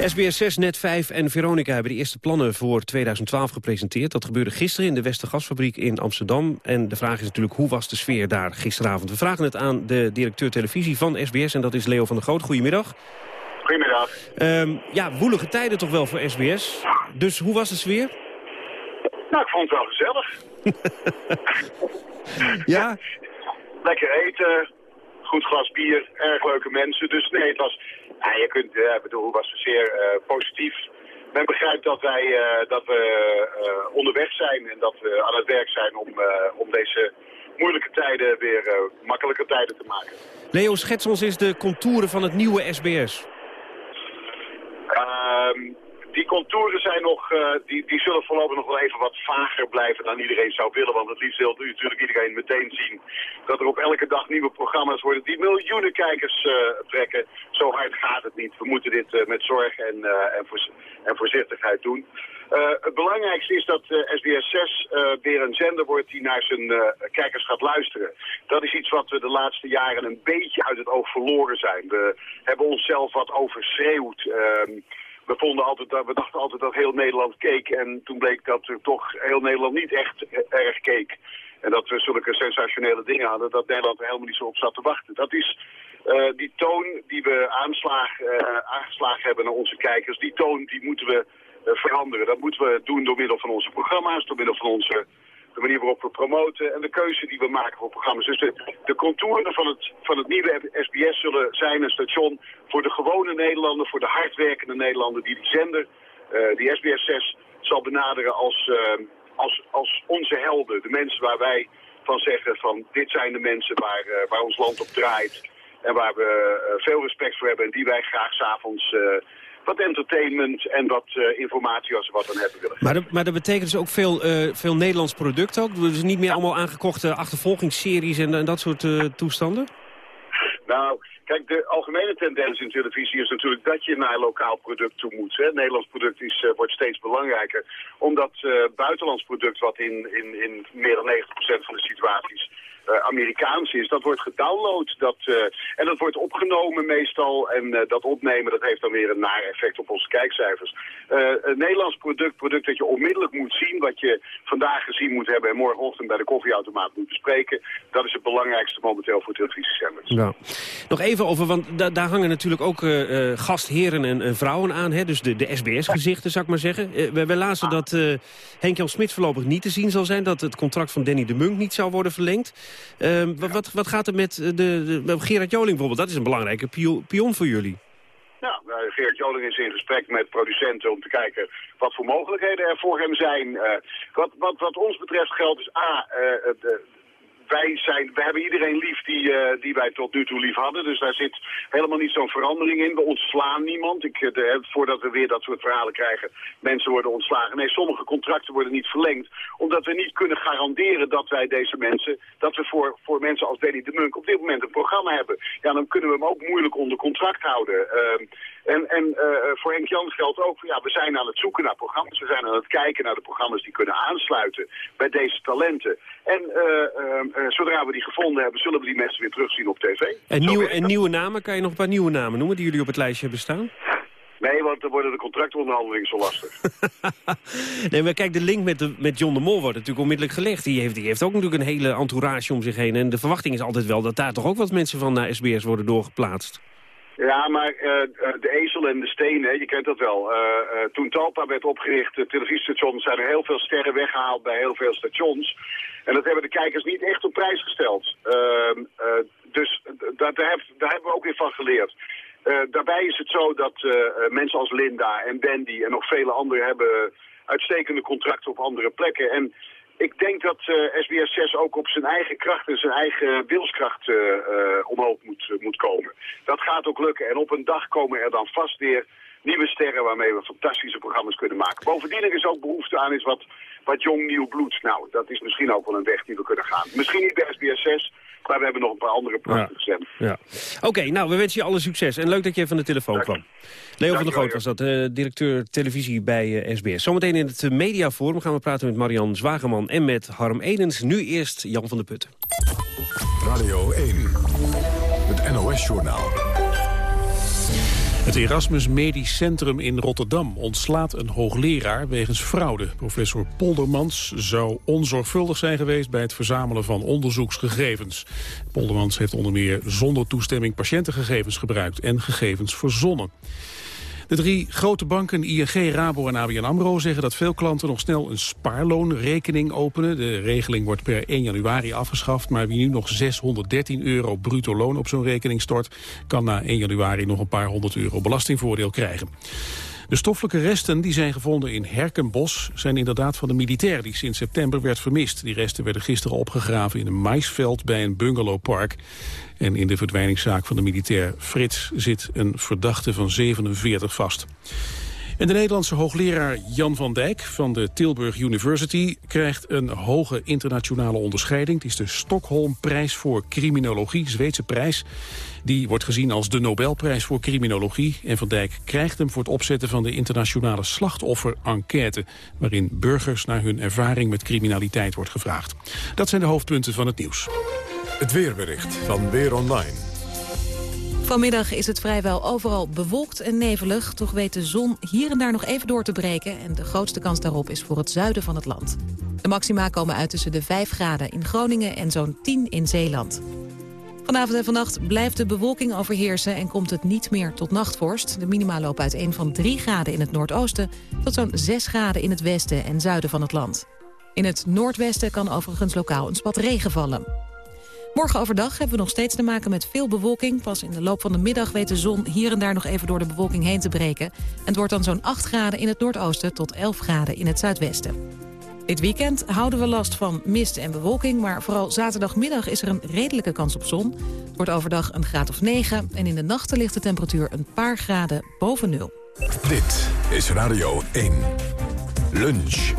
SBS 6, Net 5 en Veronica hebben de eerste plannen voor 2012 gepresenteerd. Dat gebeurde gisteren in de Westergasfabriek in Amsterdam. En de vraag is natuurlijk, hoe was de sfeer daar gisteravond? We vragen het aan de directeur televisie van SBS en dat is Leo van der Groot. Goedemiddag. Goedemiddag. Um, ja, woelige tijden toch wel voor SBS. Dus hoe was de sfeer? Nou, ik vond het wel gezellig. ja? Lekker eten, goed glas bier, erg leuke mensen. Dus nee, het was ja, je kunt, uh, bedoel, was zeer uh, positief. Men begrijpt dat wij uh, dat we onderweg zijn en dat we aan het werk zijn om, om deze moeilijke tijden weer makkelijke tijden te maken. Leo, schets ons eens de contouren van het nieuwe SBS. Die contouren zijn nog, uh, die, die zullen voorlopig nog wel even wat vager blijven dan iedereen zou willen. Want het liefst wil natuurlijk iedereen meteen zien dat er op elke dag nieuwe programma's worden die miljoenen kijkers uh, trekken. Zo hard gaat het niet. We moeten dit uh, met zorg en, en, voor, en, voorzichtigheid doen. het belangrijkste is dat SBS 6 weer een zender wordt die naar zijn kijkers gaat luisteren. Dat is iets wat we de laatste jaren een beetje uit het oog verloren zijn. We hebben onszelf wat overschreeuwd. We, vonden altijd, we dachten altijd dat heel Nederland keek. En toen bleek dat er toch heel Nederland niet echt erg keek. En dat we zulke sensationele dingen hadden dat Nederland er helemaal niet zo op zat te wachten. Dat is uh, die toon die we aanslaag, uh, aangeslagen hebben naar onze kijkers. Die toon die moeten we veranderen. Dat moeten we doen door middel van onze programma's, door middel van onze de manier waarop we promoten en de keuze die we maken voor programma's. Dus de, contouren van het, van het nieuwe SBS zullen zijn een station voor de gewone Nederlander, voor de hardwerkende Nederlander die die zender, die SBS 6, zal benaderen als, uh, als, als onze helden. De mensen waar wij van zeggen van dit zijn de mensen waar, uh, waar ons land op draait en waar we veel respect voor hebben en die wij graag s'avonds wat entertainment en wat uh, informatie als we wat aan hebben willen. Maar, maar dat betekent dus ook veel, uh, veel Nederlands product ook? Dus niet meer allemaal aangekochte achtervolgingsseries en, en dat soort uh, toestanden? Nou, kijk, de algemene tendens in televisie is natuurlijk dat je naar lokaal product toe moet. Hè. Nederlands product is, uh, wordt steeds belangrijker. Omdat uh, buitenlands product, wat in, in, in meer dan 90% van de situaties eh, Amerikaans is, dat wordt gedownload. Dat, eh, en dat wordt opgenomen meestal. En eh, dat opnemen dat heeft dan weer een naar effect op onze kijkcijfers. een Nederlands product, product dat je onmiddellijk moet zien... wat je vandaag gezien moet hebben en morgenochtend bij de koffieautomaat moet bespreken. Dat is het belangrijkste momenteel voor televisiezenders. Ja. Nog even over, want daar hangen natuurlijk ook gastheren en, vrouwen aan. Hè? Dus de, de SBS-gezichten, zou ik maar zeggen. we, we lazen dat Henk-Jan Smit voorlopig niet te zien zal zijn. Dat het contract van Danny de Munk niet zou worden verlengd. Ehm, wat, wat gaat er met de, de, Gerard Joling bijvoorbeeld? Dat is een belangrijke pion voor jullie. Nou, Gerard Joling is in gesprek met producenten om te kijken wat voor mogelijkheden er voor hem zijn. Eh, wat, wat, wat ons betreft geldt dus A, de, wij, zijn, we hebben iedereen lief die, uh, die wij tot nu toe lief hadden. Dus daar zit helemaal niet zo'n verandering in. We ontslaan niemand. Ik, eh, de, voordat we weer dat soort verhalen krijgen, mensen worden ontslagen. Nee, sommige contracten worden niet verlengd. Omdat we niet kunnen garanderen dat wij deze mensen, dat we voor, voor mensen als Danny de Munk op dit moment een programma hebben. Ja, dan kunnen we hem ook moeilijk onder contract houden. Uh, en, en uh, voor Henk Jans geldt ook, ja, we zijn aan het zoeken naar programma's. We zijn aan het kijken naar de programma's die kunnen aansluiten bij deze talenten. En uh, uh, zodra we die gevonden hebben, zullen we die mensen weer terugzien op tv. En, nieuwe, en nieuwe namen, kan je nog een paar nieuwe namen noemen die jullie op het lijstje hebben staan? Nee, want dan worden de contractonderhandelingen zo lastig. nee, maar kijk, de link met, de, met John de Mol wordt natuurlijk onmiddellijk gelegd. Die heeft, die heeft ook natuurlijk een hele entourage om zich heen. En de verwachting is altijd wel dat daar toch ook wat mensen van naar SBS worden doorgeplaatst. Ja, maar uh, de ezel en de stenen, je kent dat wel. Uh, toen Talpa werd opgericht, de televisiestations, zijn er heel veel sterren weggehaald bij heel veel stations. En dat hebben de kijkers niet echt op prijs gesteld. Ehm, dus daar, daar, daar, hebben we ook weer van geleerd. daarbij is het zo dat mensen als Linda en Bandy en nog vele anderen hebben uitstekende contracten op andere plekken. En ik denk dat SBS 6 ook op zijn eigen kracht en zijn eigen wilskracht uh, uh, omhoog moet, moet komen. Dat gaat ook lukken. En op een dag komen er dan vast weer nieuwe sterren waarmee we fantastische programma's kunnen maken. Bovendien er is ook behoefte aan is wat, wat jong nieuw bloed. Nou, dat is misschien ook wel een weg die we kunnen gaan. Misschien niet bij SBS 6, maar we hebben nog een paar andere prachtige ja. ja. Oké, nou, we wensen je alle succes. En leuk dat je even van de telefoon kwam. Leo van der Groot was dat, uh, directeur televisie bij uh, eh, SBS. Zometeen in het Mediaforum gaan we praten met Marian Zwageman en met Harm Edens. Nu eerst Jan van der Putten. Radio 1, het NOS-journaal. Het Erasmus Medisch Centrum in Rotterdam ontslaat een hoogleraar wegens fraude. Professor Poldermans zou onzorgvuldig zijn geweest bij het verzamelen van onderzoeksgegevens. Poldermans heeft onder meer zonder toestemming patiëntengegevens gebruikt en gegevens verzonnen. De drie grote banken ING, Rabo en ABN AMRO zeggen dat veel klanten nog snel een spaarloonrekening openen. De regeling wordt per 1 januari afgeschaft, maar wie nu nog 613 euro bruto loon op zo'n rekening stort, kan na 1 januari nog een paar honderd euro belastingvoordeel krijgen. De stoffelijke resten die zijn gevonden in Herkenbos zijn inderdaad van de militair die sinds september werd vermist. Die resten werden gisteren opgegraven in een maisveld bij een bungalowpark. En in de verdwijningszaak van de militair Frits zit een verdachte van 47 vast. En de Nederlandse hoogleraar Jan van Dijk van de Tilburg University... krijgt een hoge internationale onderscheiding. Het is de Stockholmprijs voor criminologie, Zweedse prijs. Die wordt gezien als de Nobelprijs voor criminologie. En Van Dijk krijgt hem voor het opzetten van de internationale slachtoffer-enquête... waarin burgers naar hun ervaring met criminaliteit wordt gevraagd. Dat zijn de hoofdpunten van het nieuws. Het weerbericht van Weer Online. Vanmiddag is het vrijwel overal bewolkt en nevelig. Toch weet de zon hier en daar nog even door te breken. En de grootste kans daarop is voor het zuiden van het land. De maxima komen uit tussen de 5 graden in Groningen en zo'n 10 in Zeeland. Vanavond en vannacht blijft de bewolking overheersen en komt het niet meer tot nachtvorst. De minima lopen uiteen van 3 graden in het noordoosten tot zo'n 6 graden in het westen en zuiden van het land. In het noordwesten kan overigens lokaal een spat regen vallen. Morgen overdag hebben we nog steeds te maken met veel bewolking. Pas in de loop van de middag weet de zon hier en daar nog even door de bewolking heen te breken. En het wordt dan zo'n 8 graden in het noordoosten tot 11 graden in het zuidwesten. Dit weekend houden we last van mist en bewolking... maar vooral zaterdagmiddag is er een redelijke kans op zon. Het wordt overdag een graad of 9 en in de nachten ligt de temperatuur een paar graden boven nul. Dit is Radio 1. Lunch.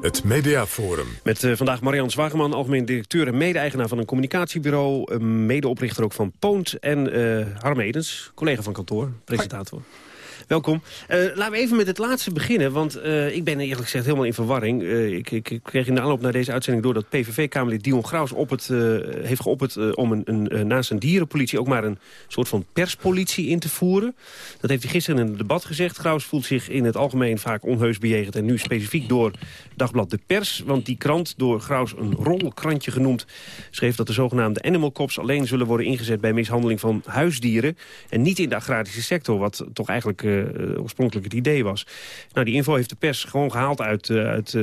Het Mediaforum. Met uh, vandaag Marian Zwageman, algemeen directeur en mede-eigenaar van een communicatiebureau. Medeoprichter ook van Poont. En uh, Harm Edens, collega van kantoor, presentator. Welkom. Uh, laten we even met het laatste beginnen, want uh, ik ben eerlijk gezegd helemaal in verwarring. Ik, ik, ik, kreeg in de aanloop naar deze uitzending door dat PVV-Kamerlid Dion Graus op het, heeft geopperd om een, een, naast een dierenpolitie ook maar een soort van perspolitie in te voeren. Dat heeft hij gisteren in een debat gezegd. Graus voelt zich in het algemeen vaak onheus bejegend en nu specifiek door Dagblad De Pers. Want die krant, door Graus een rolkrantje genoemd, schreef dat de zogenaamde animal cops alleen zullen worden ingezet bij mishandeling van huisdieren en niet in de agrarische sector, wat toch eigenlijk uh, oorspronkelijk het idee was. Nou, die info heeft de pers gewoon gehaald uit, uh, uit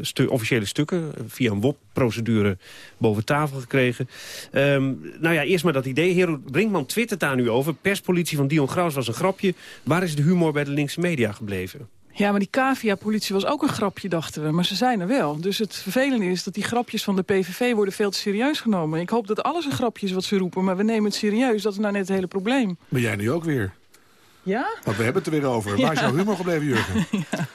stu officiële stukken, via een WOP-procedure boven tafel gekregen. Um, nou ja, eerst maar dat idee. Hero Brinkman twittert daar nu over. Perspolitie van Dion Graus was een grapje. Waar is de humor bij de linkse media gebleven? Ja, maar die cavia-politie was ook een grapje, dachten we. Maar ze zijn er wel. Dus het vervelende is dat die grapjes van de PVV worden veel te serieus genomen. Ik hoop dat alles een grapje is wat ze roepen, maar we nemen het serieus. Dat is nou net het hele probleem. Ben jij nu ook weer? Ja? Want we hebben het er weer over. Waar is jouw humor gebleven, Jurgen? ja.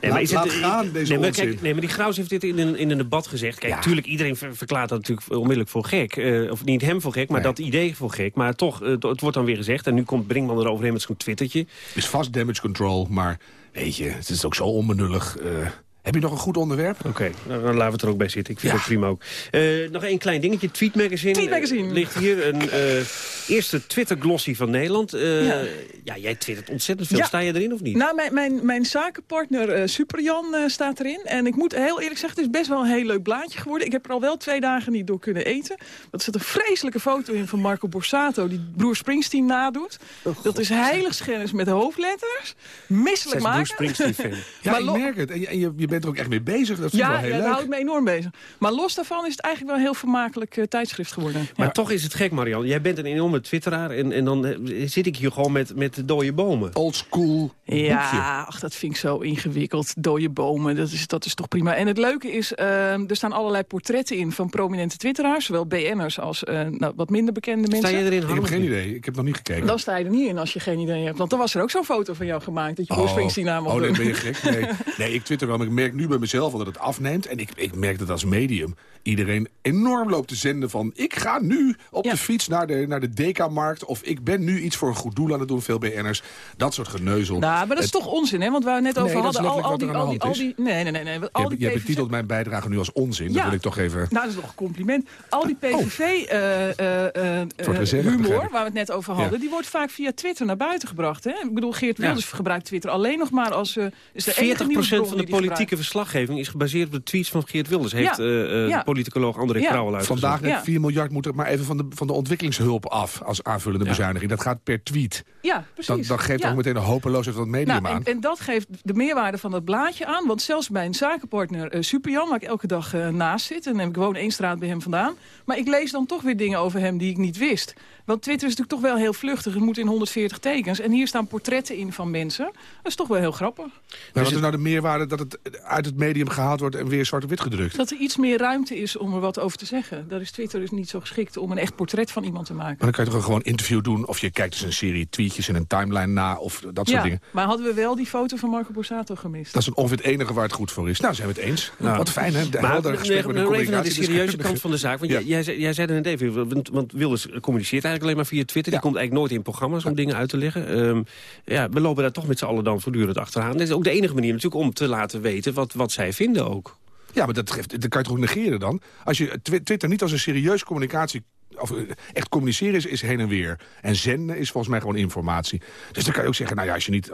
Nee, maar is het, gaan, deze nee, maar, kijk, nee, maar die Graus heeft dit in een, in een debat gezegd. Kijk, natuurlijk, iedereen verklaart dat natuurlijk onmiddellijk voor gek. Uh, of niet hem voor gek, maar dat idee voor gek. Maar toch, uh, het wordt dan weer gezegd. En nu komt Brinkman eroverheen met zo'n twittertje. is vast damage control, maar weet je, het is ook zo onbenullig. Uh, heb je nog een goed onderwerp? Oké, okay, nou, dan laten we het er ook bij zitten. Ik vind het prima ook. Uh, nog één klein dingetje. Tweet Magazine. Tweet Magazine. Uh, ligt hier een uh, eerste Twitter-glossy van Nederland. Ja. ja. jij twittert ontzettend veel. Ja. Sta je erin of niet? Nou, mijn, mijn, mijn zakenpartner Superjan staat erin. En ik moet heel eerlijk zeggen, het is best wel een heel leuk blaadje geworden. Ik heb er al wel twee dagen niet door kunnen eten. Er zit een vreselijke foto in van Marco Borsato... die broer Springsteen nadoet. Oh, dat is heiligschennis met hoofdletters. Misselijk maken. Broer Springsteen-fan. ja, maar ik merk het. En je, je bent er ook echt mee bezig. Dat ja, wel heel ja, leuk. daar houdt me enorm bezig. Maar los daarvan is het eigenlijk wel een heel vermakelijk uh, tijdschrift geworden. Maar toch is het gek, Marianne. Jij bent een enorme twitteraar en, en dan uh, zit ik hier gewoon met, met dode bomen. Old school Ja, ach, dat vind ik zo ingewikkeld. Dode bomen, dat is, dat is toch prima. En het leuke is, uh, er staan allerlei portretten in van prominente twitteraars. Zowel BN'ers als nou, wat minder bekende mensen. Sta je erin? Ik heb geen idee. Ik heb nog niet gekeken. Dan sta je er niet in als je geen idee hebt. Want dan was er ook zo'n foto van jou gemaakt. Dat je oh. Springsteen naam Oh, nee, ben je gek? Nee. nee, ik twitter wel. Maar ik merk nu bij mezelf al dat het afneemt. En ik, ik merk dat als medium iedereen enorm loopt te zenden van... ik ga nu op de fiets naar de, naar de Deka-markt... of ik ben nu iets voor een goed doel aan het doen, veel BN'ers. Dat soort geneuzel. Nou, maar dat is toch onzin, hè? Want waar we net over nee, hadden... al, al, die, al, die, al die... Nee, nee, nee. nee al je, die je PVV... betitelt mijn bijdrage nu als onzin. Ja. Dat wil ik toch even... Nou, dat is toch een compliment. Al die PVV-humor, uh, uh, waar we het net over hadden... Ja. die wordt vaak via Twitter naar buiten gebracht, hè? Ik bedoel, Geert Wilders ja. gebruikt Twitter alleen nog maar als... Uh, is de 40% van de politieke verslaggeving is gebaseerd op de tweets van Geert Wilders. Heeft ja. uh, ja. Politicoloog André ja. Krauwel uitgezocht. Vandaag net 4 miljard moet er maar even van de, van de ontwikkelingshulp af... als aanvullende bezuiniging. Dat gaat per tweet. Ja, precies. Dan, dan geeft ook meteen een hopeloosheid van het medium nou, aan. En, en, dat geeft de meerwaarde van dat blaadje aan. Want zelfs bij een zakenpartner uh, Superjan, waar ik elke dag uh, naast zit... en ik woon één straat bij hem vandaan... maar ik lees dan toch weer dingen over hem die ik niet wist. Want Twitter is natuurlijk toch wel heel vluchtig. Het moet in 140 tekens. En hier staan portretten in van mensen. Dat is toch wel heel grappig. Maar dus wat is nou de meerwaarde dat het uit het medium gehaald wordt... en weer zwart-wit gedrukt? Dat er iets meer ruimte is om er wat over te zeggen. Daar is Twitter dus niet zo geschikt om een echt portret van iemand te maken. Maar dan kan je toch gewoon een interview doen... of je kijkt dus een serie tweetjes in een timeline na of dat soort ja, dingen. maar hadden we wel die foto van Marco Borsato gemist. Dat is ongeveer het enige waar het goed voor is. Nou, zijn we het eens. Nou, wat fijn, hè? De maar, helder gesprek met de even naar de serieuze kant van de zaak. Want ja. jij, jij, jij zei er net even, want, want Wilders communiceert eigenlijk alleen maar via Twitter. Die komt eigenlijk nooit in programma's om dingen uit te leggen. Um, ja, we lopen daar toch met z'n allen dan voortdurend achteraan. Dit is ook de enige manier natuurlijk om te laten weten wat, wat zij vinden ook. Ja, maar dat, geeft, dat kan je toch ook negeren dan? Als je Twitter niet als een serieus communicatie of echt communiceren is, is heen en weer. En zenden is volgens mij gewoon informatie. Dus dan kan je ook zeggen, nou ja, als je niet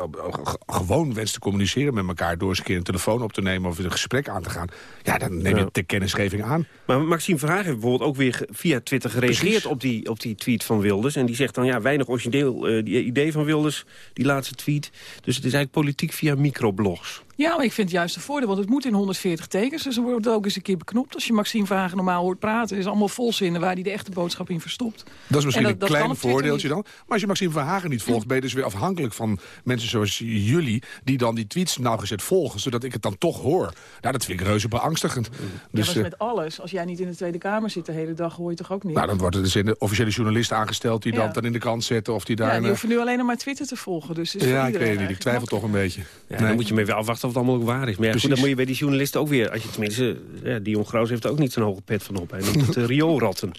gewoon wenst te communiceren met elkaar... door eens een keer een telefoon op te nemen of een gesprek aan te gaan... ja, dan neem je ja. de kennisgeving aan. Maar Maxime Verhagen heeft bijvoorbeeld ook weer via Twitter gereageerd op die, op die tweet van Wilders. En die zegt dan, ja, weinig origineel uh, die idee van Wilders, die laatste tweet. Dus het is eigenlijk politiek via microblogs. Ja, maar ik vind het juist een voordeel, want het moet in 140 tekens. Dus er wordt ook eens een keer beknopt. Als je Maxime Verhagen normaal hoort praten... is allemaal volzinnen waar hij de echte boodschap in verstopt. Dat is misschien dat, een klein voordeeltje dan. Maar als je Maxime Verhagen niet volgt... ben je dus weer afhankelijk van mensen zoals jullie... die dan die tweets nauwgezet volgen, zodat ik het dan toch hoor. Nou, dat vind ik reuze beangstigend. Ja, dus, dat is met alles. Als jij niet in de Tweede Kamer zit de hele dag, hoor je toch ook niet? Nou, dan wordt er dus een officiële journalist aangesteld... die ja. dat dan in de krant zetten of die daar... Ja, die hoeven nu alleen nog maar Twitter te volgen. Dus ja, ik weet het niet. Ik twijfel toch een beetje. Ja, nee. Dan moet je mee weer afwachten of het allemaal ook waar is. Maar ja, goed, dan moet je bij die journalisten ook weer... Als je tenminste, ja, Dion Graus heeft er ook niet zo'n hoge pet van op. Hij noemt het de rioolratten.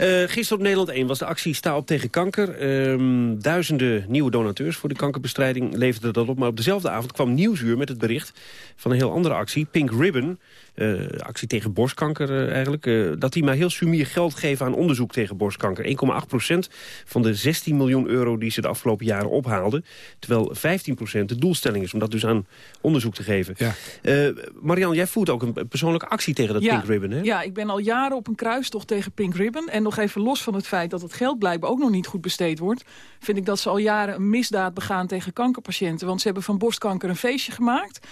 Uh, gisteren op Nederland 1 was de actie Sta op tegen kanker. Ehm, duizenden nieuwe donateurs voor de kankerbestrijding leverden dat op. Maar op dezelfde avond kwam Nieuwsuur met het bericht van een heel andere actie. Pink Ribbon, actie tegen borstkanker uh, eigenlijk... Uh, dat die maar heel sumier geld geven aan onderzoek tegen borstkanker. 1,8 procent van de 16 miljoen euro die ze de afgelopen jaren ophaalden. Terwijl 15 procent de doelstelling is om dat dus aan onderzoek te geven. Ja. Marian, jij voert ook een persoonlijke actie tegen dat ja, Pink Ribbon, hè? Ja, ik ben al jaren op een kruistocht tegen Pink Ribbon. En nog even los van het feit dat het geld blijkbaar ook nog niet goed besteed wordt... vind ik dat ze al jaren een misdaad begaan tegen kankerpatiënten. Want ze hebben van borstkanker een feestje gemaakt...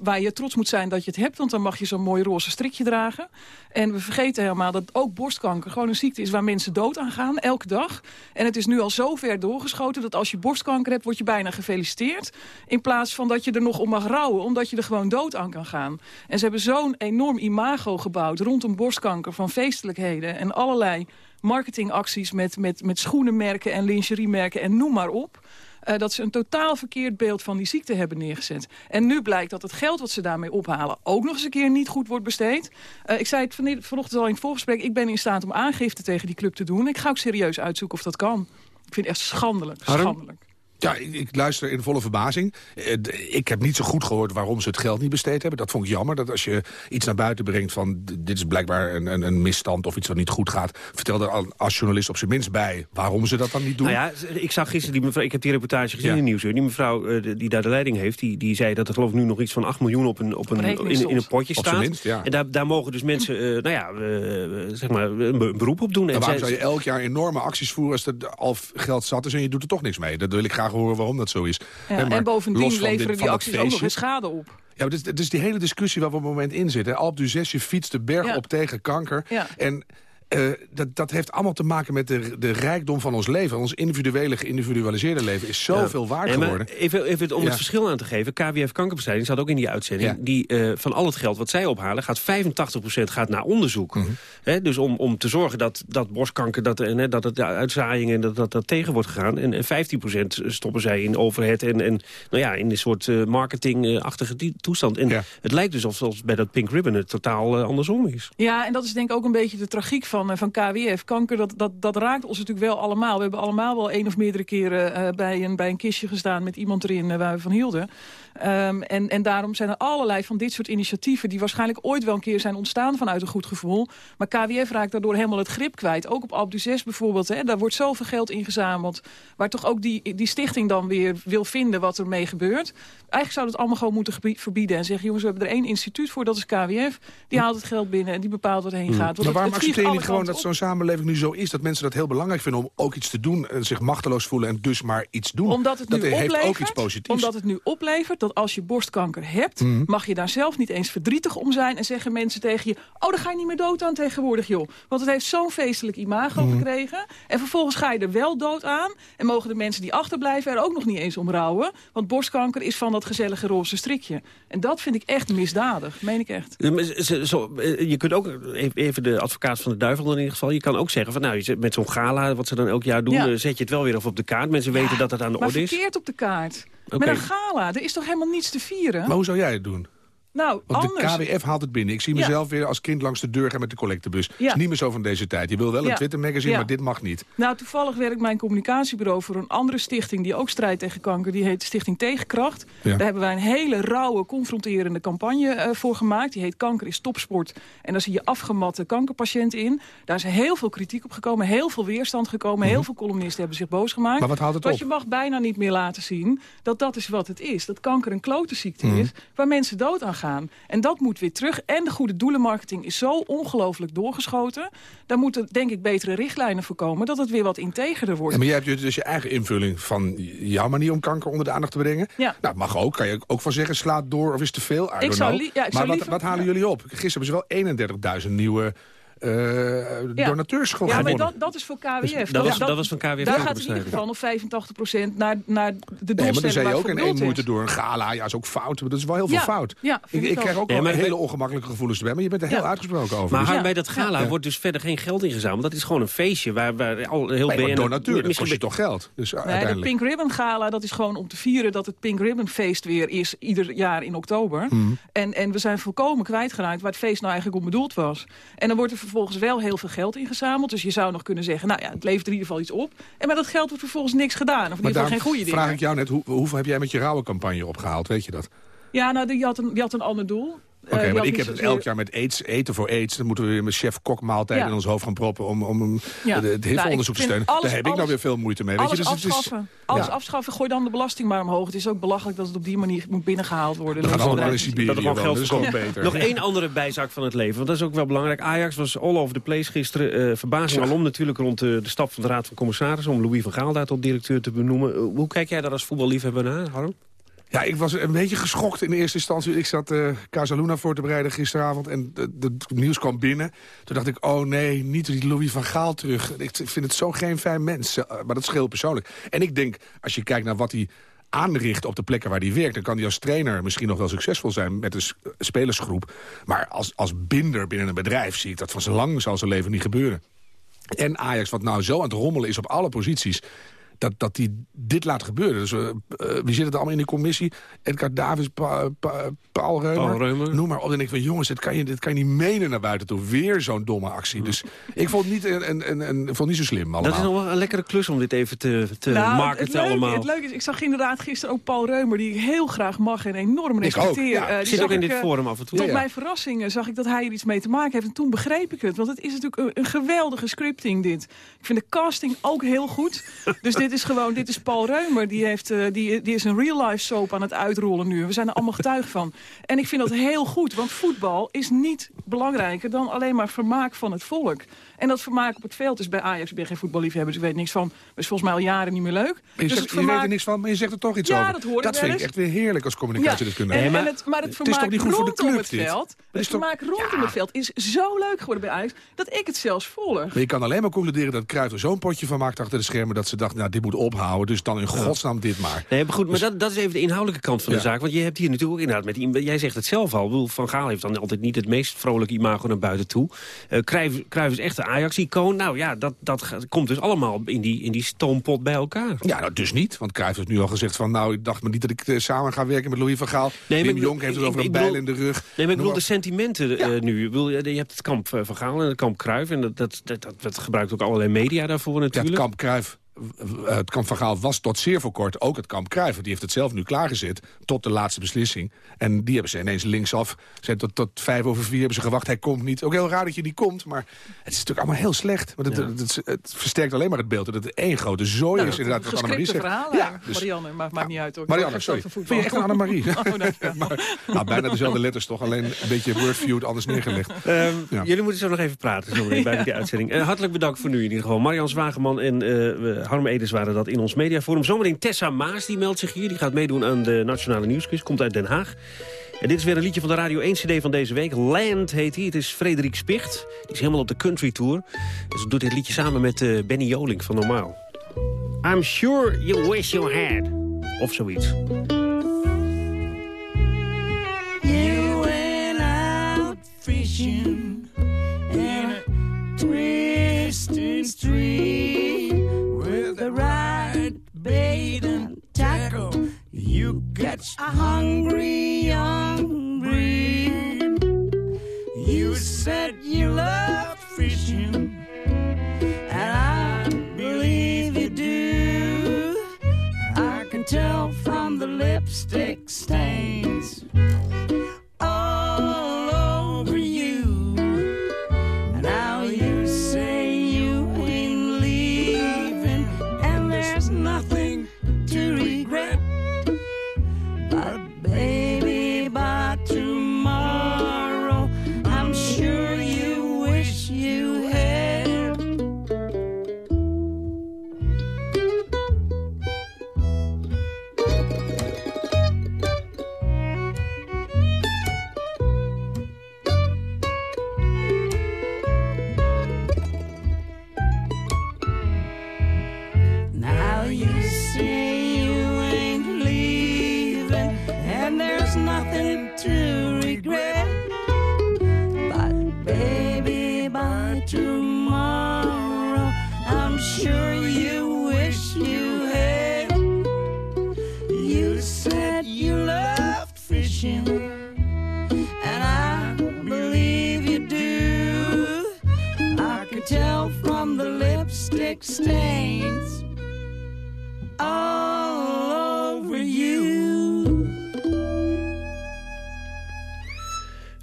waar je trots moet zijn dat je het hebt, want dan mag je zo'n mooi roze strikje dragen. En we vergeten helemaal dat ook borstkanker gewoon een ziekte is... waar mensen dood aan gaan, elke dag. En het is nu al zo ver doorgeschoten dat als je borstkanker hebt... word je bijna gefeliciteerd. In plaats van dat je er nog om mag rouwen, omdat je er gewoon dood aan kan gaan. En ze hebben zo'n enorm imago gebouwd rondom borstkanker... van feestelijkheden en allerlei marketingacties met, met, met schoenenmerken en lingeriemerken en noem maar op. Uh, dat ze een totaal verkeerd beeld van die ziekte hebben neergezet. En nu blijkt dat het geld wat ze daarmee ophalen... ook nog eens een keer niet goed wordt besteed. Uh, ik zei het van, vanochtend al in het voorgesprek... ik ben in staat om aangifte tegen die club te doen. Ik ga ook serieus uitzoeken of dat kan. Ik vind het echt schandelijk, schandelijk. Ja, ik, ik, luister in volle verbazing. Ik heb niet zo goed gehoord waarom ze het geld niet besteed hebben. Dat vond ik jammer, dat als je iets naar buiten brengt van... dit is blijkbaar een, een, een misstand of iets wat niet goed gaat... vertel er als journalist op zijn minst bij waarom ze dat dan niet doen. Nou ja, ik zag gisteren, die mevrouw, ik heb die reportage gezien ja. in Nieuwsuur. Die mevrouw die daar de leiding heeft, die, die zei dat er geloof ik nu nog iets van 8 miljoen... op een, op een, in, in een potje staat. Minst, ja. En daar, daar mogen dus mensen uh, nou ja, uh, zeg maar een beroep op doen. En, en waarom zou je elk jaar enorme acties voeren als er al geld zat is... en je doet er toch niks mee? Dat wil ik graag horen waarom dat zo is. Ja, en bovendien leveren dit, die acties ook nog een schade op. Ja, het is, het is die hele discussie waar we op het moment in zitten. Alp du 6, je fietst de berg ja. op tegen kanker. Ja. En uh, dat, dat heeft allemaal te maken met de, de rijkdom van ons leven. Ons individuele, geïndividualiseerde leven is zoveel ja. waard geworden. Even, even om ja. het verschil aan te geven. KWF Kankerbestrijding zat ook in die uitzending. Die, uh, van al het geld wat zij ophalen, gaat 85% gaat naar onderzoek. Mm -hmm. He, dus om, om te zorgen dat, dat borstkanker, dat, en, dat het uitzaaiingen, dat, dat dat tegen wordt gegaan. En, en 15% stoppen zij in overhead en, en nou ja, in een soort uh, marketingachtige toestand. En het lijkt dus alsof bij dat Pink Ribbon het totaal andersom is. Ja, en dat is denk ik ook een beetje de tragiek van van, van KWF. Kanker, dat, dat, dat raakt ons natuurlijk wel allemaal. We hebben allemaal wel één of meerdere keren uh, bij, een, bij een kistje gestaan... met iemand erin uh, waar we van hielden. Um, en, en daarom zijn er allerlei van dit soort initiatieven... die waarschijnlijk ooit wel een keer zijn ontstaan vanuit een goed gevoel. Maar KWF raakt daardoor helemaal het grip kwijt. Ook op Alpe 6 bijvoorbeeld. Hè, daar wordt zoveel geld ingezameld. Waar toch ook die, die stichting dan weer wil vinden wat er mee gebeurt. Eigenlijk zou het allemaal gewoon moeten verbieden. En zeggen, jongens, we hebben er één instituut voor, dat is KWF. Die haalt het geld binnen en die bepaalt wat er heen gaat. Want maar waarom accepteer je niet gewoon dat zo'n samenleving nu zo is... dat mensen dat heel belangrijk vinden om ook iets te doen... en zich machteloos voelen en dus maar iets doen? Omdat het dat nu heeft oplevert, ook iets positiefs. Omdat het nu oplevert dat als je borstkanker hebt... Mm. mag je daar zelf niet eens verdrietig om zijn... en zeggen mensen tegen je... oh, dan ga je niet meer dood aan tegenwoordig, joh. Want het heeft zo'n feestelijk imago mm. gekregen. En vervolgens ga je er wel dood aan... en mogen de mensen die achterblijven er ook nog niet eens om rouwen. Want borstkanker is van dat gezellige roze strikje. En dat vind ik echt misdadig, meen ik echt. Je kunt ook, even de advocaat van de duivel in ieder geval... je kan ook zeggen, van, nou, met zo'n gala, wat ze dan elk jaar doen... Ja. zet je het wel weer op de kaart. Mensen ja, weten dat het aan de orde is. Maar verkeerd op de kaart. Okay. Met een gala, er is toch helemaal niets te vieren? Maar hoe zou jij het doen? Nou, Want anders. de KWF haalt het binnen. Ik zie mezelf ja. weer als kind langs de deur gaan met de collectebus. Ja. is niet meer zo van deze tijd. Je wil wel een ja. Twitter-magazine, maar dit mag niet. Nou, toevallig werkt mijn communicatiebureau voor een andere stichting... die ook strijdt tegen kanker. Die heet Stichting Tegenkracht. Daar hebben wij een hele rauwe, confronterende campagne uh, voor gemaakt. Die heet Kanker is topsport. En daar zie je afgematte kankerpatiënten in. Daar is heel veel kritiek op gekomen, heel veel weerstand gekomen. Mm -hmm. Heel veel columnisten hebben zich boos gemaakt. Maar wat houdt het Want op? je mag bijna niet meer laten zien dat dat is wat het is. Dat kanker een klote ziekte mm -hmm. is, waar mensen dood aan gaan. En dat moet weer terug. En de goede doelenmarketing is zo ongelooflijk doorgeschoten. Daar moeten denk ik betere richtlijnen voor komen... dat het weer wat integerder wordt. Ja, maar jij hebt dus je eigen invulling van jouw manier om kanker onder de aandacht te brengen. Ja. Nou, mag ook. Kan je ook van zeggen, slaat door of is te veel? Ik zou ja, ik maar zou wat, wat halen jullie op? Gisteren hebben ze wel 31.000 nieuwe uh, donateurs gewoon Ja, maar dat, dat is voor KWF. Dus dat, was, dat, was van KWF. Daar gaat in ieder geval nog 85 naar, naar de doelstelling Nee, maar dan zei je ook in één moeite door een gala. Ja, is ook fout. Maar dat is wel heel veel ja, fout. Ja, ik, ik krijg ook wel hele ongemakkelijke gevoelens erbij. Maar je bent er heel uitgesproken over. Maar dus, bij dat gala wordt dus verder geen geld ingezameld. Dat is gewoon een feestje waar, waar al heel nee, BNN... donateur, dat kost je toch geld. Dus nee, de Pink Ribbon Gala, dat is gewoon om te vieren dat het Pink Ribbon feest weer is ieder jaar in oktober. Mm. En, en we zijn volkomen kwijtgeraakt waar het feest nou eigenlijk om bedoeld was. En dan wordt er vervolgens wel heel veel geld ingezameld. Dus je zou nog kunnen zeggen, nou ja, het levert in ieder geval iets op. En met dat geld wordt vervolgens niks gedaan. Of in ieder geval geen goede dingen. vraag ik jou net, hoe, hoeveel heb jij met je rouwencampagne opgehaald? Weet je dat? Ja, nou, die had een, die had een ander doel. Oké, okay, uh, maar ik heb het elk jaar met aids, eten voor aids. Dan moeten we weer met chef-kok maaltijden ja. in ons hoofd gaan proppen... om, om ja. het HIV-onderzoek nou, te steunen. Alles, Daar heb ik nou weer veel moeite mee. Alles weet je? Dus afschaffen. Het is, alles ja. afschaffen, gooi dan de belasting maar omhoog. Het is ook belachelijk dat het op die manier moet binnengehaald worden. Dan gaat allemaal in Siberië Dat er gewoon geld is gewoon beter. Nog één andere bijzaak van het leven, want dat is ook wel belangrijk. Ajax was all over the place gisteren. Uh, verbazing alom natuurlijk rond de, de stap van de Raad van Commissarissen... om Louis van Gaal daar tot directeur te benoemen. Uh, hoe kijk jij daar als voetballiefhebber naar, Harm? Ja, ik was een beetje geschokt in eerste instantie. Ik zat uh, Casaluna voor te bereiden gisteravond en het nieuws kwam binnen. Toen dacht ik, oh nee, niet die Louis van Gaal terug. Ik vind het zo geen fijn mens, maar dat scheelt persoonlijk. En ik denk, als je kijkt naar wat hij aanricht op de plekken waar hij werkt... dan kan hij als trainer misschien nog wel succesvol zijn met de spelersgroep. Maar als, als binder binnen een bedrijf zie ik dat van zijn lang zal zijn leven niet gebeuren. En Ajax, wat nou zo aan het rommelen is op alle posities dat, dat hij dit laat gebeuren. Dus uh, uh, wie zitten er allemaal in die commissie? Edgar Davis, pa, pa, Paul, Reumer, Paul Reumer. Noem maar op. En ik denk van jongens, dit kan, je, dit kan je niet menen naar buiten toe. Weer zo'n domme actie. Dus ik vond het niet, een, een, een, een, vond niet zo slim allemaal. Dat is nog wel een lekkere klus om dit even te, te nou, marketen het leuke, allemaal. Het leuke is, ik zag inderdaad gisteren ook Paul Reumer... die ik heel graag mag en enorm respecteer. Ja, uh, die zit ook in dit forum af en toe. Tot ja, mijn verrassing zag ik dat hij er iets mee te maken heeft. En toen begreep ik het. Want het is natuurlijk een, een geweldige scripting dit. Ik vind de casting ook heel goed. dus dit is gewoon, dit is Paul Reumer. Die, heeft, uh, die, die is een real-life soap aan het uitrollen nu. We zijn er allemaal getuige van. En ik vind dat heel goed. Want voetbal is niet belangrijker dan alleen maar vermaak van het volk. En dat vermaak op het veld is bij Ajax. Ik ben geen voetballiefhebber, dus ik weet niks van. Dat is volgens mij al jaren niet meer leuk. Je, dus zegt, het vermaak... je weet er niks van, maar je zegt er toch iets ja, over. dat hoor Dat ik vind ik echt weer heerlijk als communicatiedeskundige. Ja, nee, maar, het, maar het vermaak is toch niet goed voor de rondom club, het dit? veld... Het, het vermaak toch... rondom ja. het veld is zo leuk geworden bij Ajax... dat ik het zelfs volg. Maar je kan alleen maar concluderen dat Cruijff er zo'n potje van maakt achter de schermen... dat ze dachten, nou, dit moet ophouden, dus dan in godsnaam dit maar. Nee, maar goed, maar dat, dat is even de inhoudelijke kant van de Ja. zaak. Want je hebt hier natuurlijk ook inderdaad met die... Jij zegt het zelf al. Ik bedoel, Van Gaal heeft dan altijd niet het meest vrolijke imago naar buiten toe. Uh, Cruijff, Cruijff is echt een Ajax-icoon. Nou ja, dat, dat komt dus allemaal in die, in die stoompot bij elkaar. Ja, nou dus niet. Want Cruijff heeft nu al gezegd van... nou, ik dacht maar niet dat ik eh, samen ga werken met Louis van Gaal. Nee, Wim bedoel- heeft het over een bijl in de rug. Nee, maar ik bedoel de sentimenten eh, nu. Ik bedoel, je hebt het kamp eh, Van Gaal en het kamp Cruijff. En dat, dat, dat, dat, gebruikt ook allerlei media daarvoor Ja, natuurlijk. het kamp Cruijff, eh, het kamp Van Gaal was tot zeer voor kort ook het kamp Cruijff. Die heeft het zelf nu klaargezet tot de laatste beslissing. En die hebben ze ineens linksaf. Ze hebben tot, tot vijf over vier hebben ze gewacht. Hij komt niet. Ook heel raar dat je niet komt. Maar het is natuurlijk allemaal heel slecht. Want het, het, het, het versterkt alleen maar het beeld dat het één grote zooi is. Inderdaad, wat Annemarie zegt. verhalen, Ja, dus- Marianne. Maar maakt niet uit hoor. Marianne, Ik sorry. ga Vind je echt een Annemarie? Oh, maar, nou, bijna dezelfde letters toch. Alleen een beetje wordviewed anders neergelegd. Ehm, Ja. Jullie moeten zo nog even praten zo bij die uitzending. Eh, hartelijk bedankt voor nu in ieder geval. Marian Zwageman en eh, Harm Edens waren dat in ons mediaforum. Zometeen Tessa Maas, die meldt zich hier. Die gaat meedoen aan de Nationale Nieuwsquiz. Komt uit Den Haag. En dit is weer een liedje van de Radio 1 CD van deze week. Land heet hij. Het is Frederik Spicht. Die is helemaal op de country tour. Dus doet dit liedje samen met eh, Benny Jolink van Normaal. I'm sure you wish you had. Of zoiets. I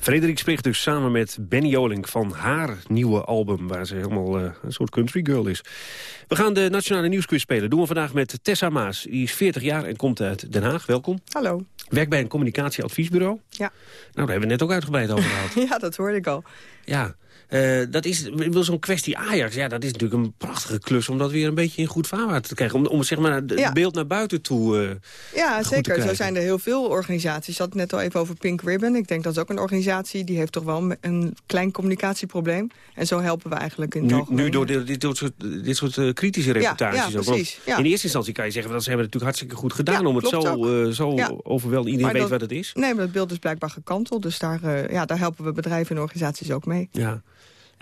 Frederik spreekt dus samen met Benny Jolink van haar nieuwe album... waar ze helemaal eh, een soort country girl is. We gaan de Nationale Nieuwsquiz spelen. doen we vandaag met Tessa Maas. Die is 40 jaar en komt uit Den Haag. Welkom. Hallo. Werkt bij een communicatieadviesbureau. Ja. Nou, daar hebben we net ook uitgebreid over gehad. ja, dat hoorde ik al. Ja, eh, dat is zo'n kwestie Ajax. Ja, dat is natuurlijk een prachtige klus om dat weer een beetje in goed vaarwater te krijgen. Om, om zeg maar, het Ja. beeld naar buiten toe eh, Ja, zeker. Zo zijn er heel veel organisaties. Je had het net al even over Pink Ribbon. Ik denk dat is ook een organisatie die heeft toch wel een klein communicatieprobleem. En zo helpen we eigenlijk in het Nu, nu door dit, dit soort, dit soort eh, kritische reportages. ja, ook. Want precies, ja. In eerste instantie kan je zeggen... dat ze hebben het natuurlijk hartstikke goed gedaan... Ja, om het zo, zo Ja. overweldigend... Iedereen Maar weet dat- wat het is. Nee, maar het beeld is blijkbaar gekanteld. Dus daar, ja, daar helpen we bedrijven en organisaties ook mee. Ja.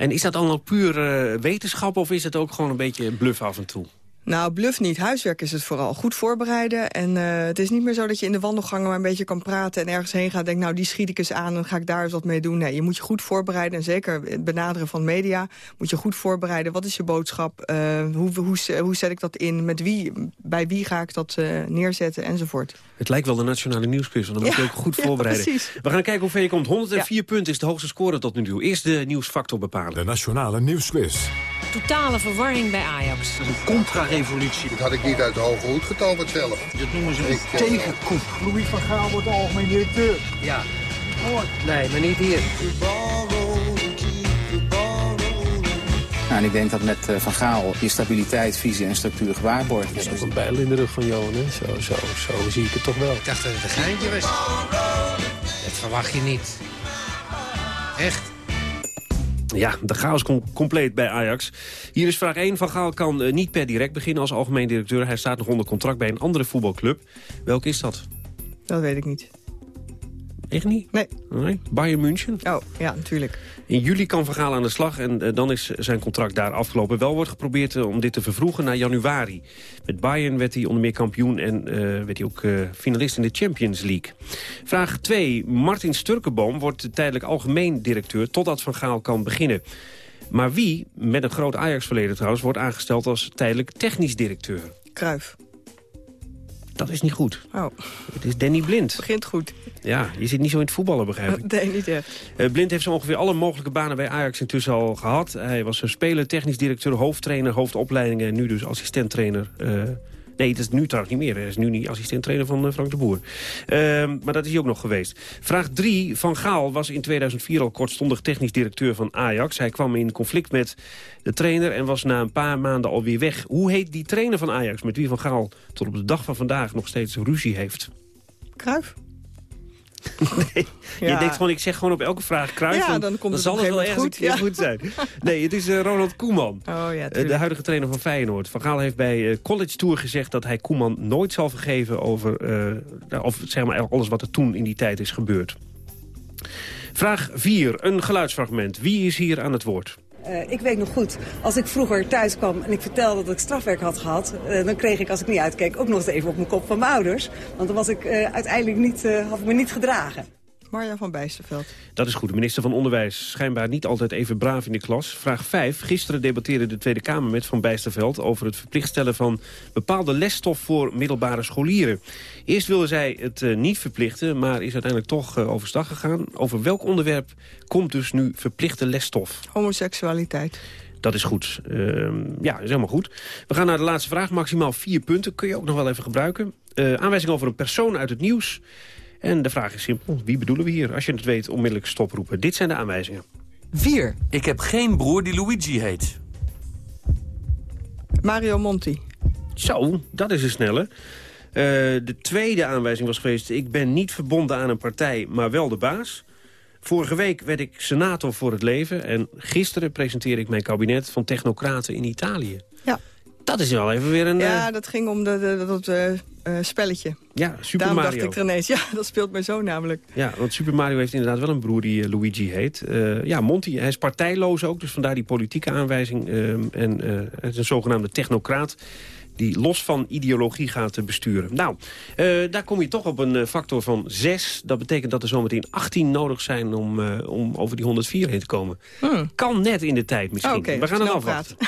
En is dat allemaal puur eh, wetenschap... of is het ook gewoon een beetje bluff af en toe? Nou, bluff niet. Huiswerk is het vooral. Goed voorbereiden. En eh, het is niet meer zo dat je in de wandelgangen maar een beetje kan praten... en ergens heen gaat en denkt, nou, die schiet ik eens aan... en ga ik daar eens wat mee doen. Nee, je moet je goed voorbereiden. En zeker het benaderen van media moet je goed voorbereiden. Wat is je boodschap? Eh, hoe, hoe, hoe zet ik dat in? Met wie, bij wie ga ik dat eh, neerzetten? Enzovoort. Het lijkt wel de Nationale Nieuwsquiz, want dan moet je Ja, ook goed ja, voorbereiden. precies. We gaan kijken hoe ver je komt. 104 punten is de hoogste score tot nu toe. Eerst de nieuwsfactor bepalen. De Nationale Nieuwsquiz. Totale verwarring bij Ajax. Een contra-revolutie. Dat had ik niet uit de hoge hoed getoverd zelf. Dat noemen ze een tegenkoep. Louis van Gaal wordt algemeen directeur. Ja. Nee, maar niet hier. Nou, en ik denk dat met eh, Van Gaal je stabiliteit, visie en structuur gewaarborgd is. Dat is een bijl in de rug van Johan, hè? Zo, zo, zo zie ik het toch wel. Ik dacht dat het een geintje was. Dat verwacht je niet. Echt. Ja, de chaos com- compleet bij Ajax. Hier is vraag 1. Van Gaal kan eh, niet per direct beginnen als algemeen directeur. Hij staat nog onder contract bij een andere voetbalclub. Welke is dat? Dat weet ik niet. Echt niet? Nee. nee. Bayern München? Oh, ja, natuurlijk. In juli kan Van Gaal aan de slag en eh, dan is zijn contract daar afgelopen. Wel wordt geprobeerd eh, om dit te vervroegen naar januari. Met Bayern werd hij onder meer kampioen en eh, werd hij ook finalist in de Champions League. Vraag 2. Martin Sturkenboom wordt tijdelijk algemeen directeur totdat Van Gaal kan beginnen. Maar wie, met een groot Ajax-verleden trouwens, wordt aangesteld als tijdelijk technisch directeur? Kruif. Dat is niet goed. Oh. Het is Danny Blind. Begint goed. Ja, je zit niet zo in het voetballen, begrijp ik. Nee, niet echt. Eh, Blind heeft zo ongeveer alle mogelijke banen bij Ajax intussen al gehad. Hij was een speler, technisch directeur, hoofdtrainer, hoofdopleidingen... en nu dus assistenttrainer. eh, nee, dat is nu trouwens niet meer. Hij is nu niet assistenttrainer van eh, Frank de Boer. Ehm, maar dat is hij ook nog geweest. Vraag 3. Van Gaal was in 2004 al kortstondig technisch directeur van Ajax. Hij kwam in conflict met de trainer en was na een paar maanden alweer weg. Hoe heet die trainer van Ajax met wie Van Gaal tot op de dag van vandaag nog steeds ruzie heeft? Kruif. Je Ja. denkt gewoon, ik zeg gewoon op elke vraag kruis. Ja, dan komt het zal het wel ergens goed, zijn. Nee, het is eh, Ronald Koeman. Oh ja, Eh, de huidige trainer van Feyenoord. Van Gaal heeft bij eh, College Tour gezegd dat hij Koeman nooit zal vergeven over of, zeg maar, alles wat er toen in die tijd is gebeurd. Vraag 4. Een geluidsfragment. Wie is hier aan het woord? Eh, ik weet nog goed, als ik vroeger thuis kwam en ik vertelde dat ik strafwerk had gehad... eh, dan kreeg ik, als ik niet uitkeek, ook nog eens even op mijn kop van mijn ouders. Want dan was ik eh, uiteindelijk niet, had me niet gedragen. Marja van Bijsterveld. Dat is goed. De minister van Onderwijs schijnbaar niet altijd even braaf in de klas. Vraag 5. Gisteren debatteerde de Tweede Kamer met Van Bijsterveld... over het verplicht stellen van bepaalde lesstof voor middelbare scholieren. Eerst wilde zij het eh, niet verplichten, maar is uiteindelijk toch eh, overstag gegaan. Over welk onderwerp komt dus nu verplichte lesstof? Homoseksualiteit. Dat is goed. Ehm, ja, is helemaal goed. We gaan naar de laatste vraag. Maximaal vier punten. Kun je ook nog wel even gebruiken. Eh, aanwijzing over een persoon uit het nieuws. En de vraag is simpel. Wie bedoelen we hier? Als je het weet, onmiddellijk stoproepen. Dit zijn de aanwijzingen. 4. Ik heb geen broer die Luigi heet. Mario Monti. Zo, dat is een snelle. Eh, de tweede aanwijzing was geweest... ik ben niet verbonden aan een partij, maar wel de baas. Vorige week werd ik senator voor het leven... en gisteren presenteerde ik mijn kabinet van technocraten in Italië. Ja. Dat is wel even weer een... eh, Ja, dat ging om de, de, dat eh, eh, spelletje. ja, Super Daarom Mario. dacht ik er ineens, ja, dat speelt mijn zoon namelijk. Ja, want Super Mario heeft inderdaad wel een broer die eh, Luigi heet. Eh, ja, Monty, hij is partijloos ook, dus vandaar die politieke aanwijzing. Ehm, en eh, hij is een zogenaamde technocraat die los van ideologie gaat eh, besturen. Nou, eh, daar kom je toch op een eh, factor van 6. Dat betekent dat er zometeen 18 nodig zijn om, eh, om over die 104 heen te komen. Kan net in de tijd misschien. We gaan het afwachten.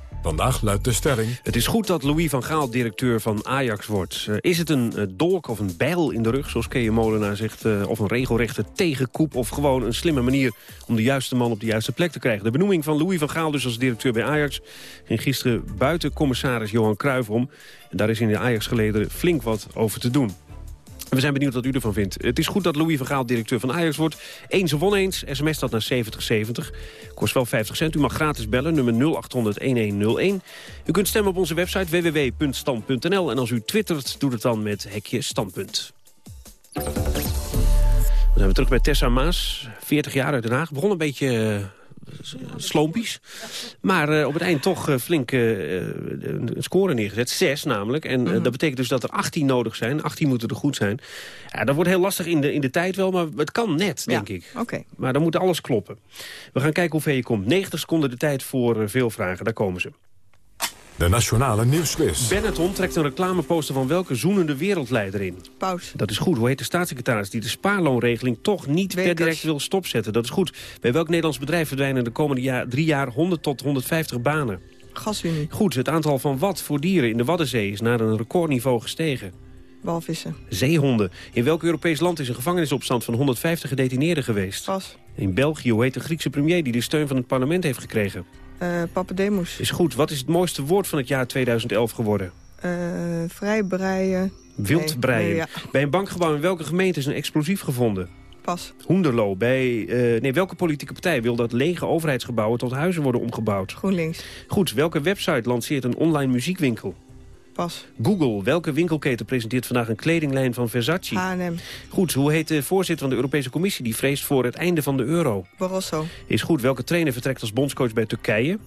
Vandaag luidt de stelling... Het is goed dat Louis van Gaal directeur van Ajax wordt. Uh, is het een uh, dolk of een bijl in de rug, zoals Kees Molenaar zegt... Uh, of een regelrechte tegenkoep of gewoon een slimme manier... om de juiste man op de juiste plek te krijgen? De benoeming van Louis van Gaal dus als directeur bij Ajax... ging gisteren buiten commissaris Johan Cruijff om. En daar is in de Ajax-geleden flink wat over te doen. We zijn benieuwd wat u ervan vindt. Het is goed dat Louis van Gaal directeur van Ajax wordt. Eens of oneens, sms dat naar 7070. Kost wel 50 cent. U mag gratis bellen, nummer 0800-1101. U kunt stemmen op onze website www.stand.nl. En als u twittert, doe het dan met hekje standpunt. Dan zijn we terug bij Tessa Maas, 40 jaar uit Den Haag. Begon een beetje uh, sloompies. Maar uh, op het eind toch uh, flink uh, een score neergezet. Zes namelijk. En mm. dat betekent dus dat er 18 nodig zijn. 18 moeten er goed zijn. Ja, dat wordt heel lastig in de, in de tijd wel, maar het kan net, denk ja, ik. Okay. Maar dan moet alles kloppen. We gaan kijken hoe ver je komt. 90 seconden de tijd voor veel vragen. Daar komen ze. De Nationale Nieuwsquiz. Benetton trekt een reclameposter van welke zoenende wereldleider in? Paus. Dat is goed. Hoe heet de staatssecretaris die de spaarloonregeling toch niet Wekers. per direct wil stopzetten? Dat is goed. Bij welk Nederlands bedrijf verdwijnen de komende jaar, drie jaar 100 tot 150 banen? Gasunie. Goed. Het aantal van wat voor dieren in de Waddenzee is naar een recordniveau gestegen? Walvissen. Zeehonden. In welk Europees land is een gevangenisopstand van 150 gedetineerden geweest? Pas. In België. Hoe heet de Griekse premier die de steun van het parlement heeft gekregen? Uh, Papademos. Is goed. Wat is het mooiste woord van het jaar 2011 geworden? Uh, vrijbreien. Wildbreien. Nee, nee, ja. Bij een bankgebouw in welke gemeente is een explosief gevonden? Pas. Hoenderloo. Bij uh, nee, welke politieke partij wil dat lege overheidsgebouwen tot huizen worden omgebouwd? GroenLinks. Goed. Welke website lanceert een online muziekwinkel? Pas. Google. Welke winkelketen presenteert vandaag een kledinglijn van Versace? H&M. Goed. Hoe heet de voorzitter van de Europese Commissie die vreest voor het einde van de euro? Barroso. Is goed. Welke trainer vertrekt als bondscoach bij Turkije?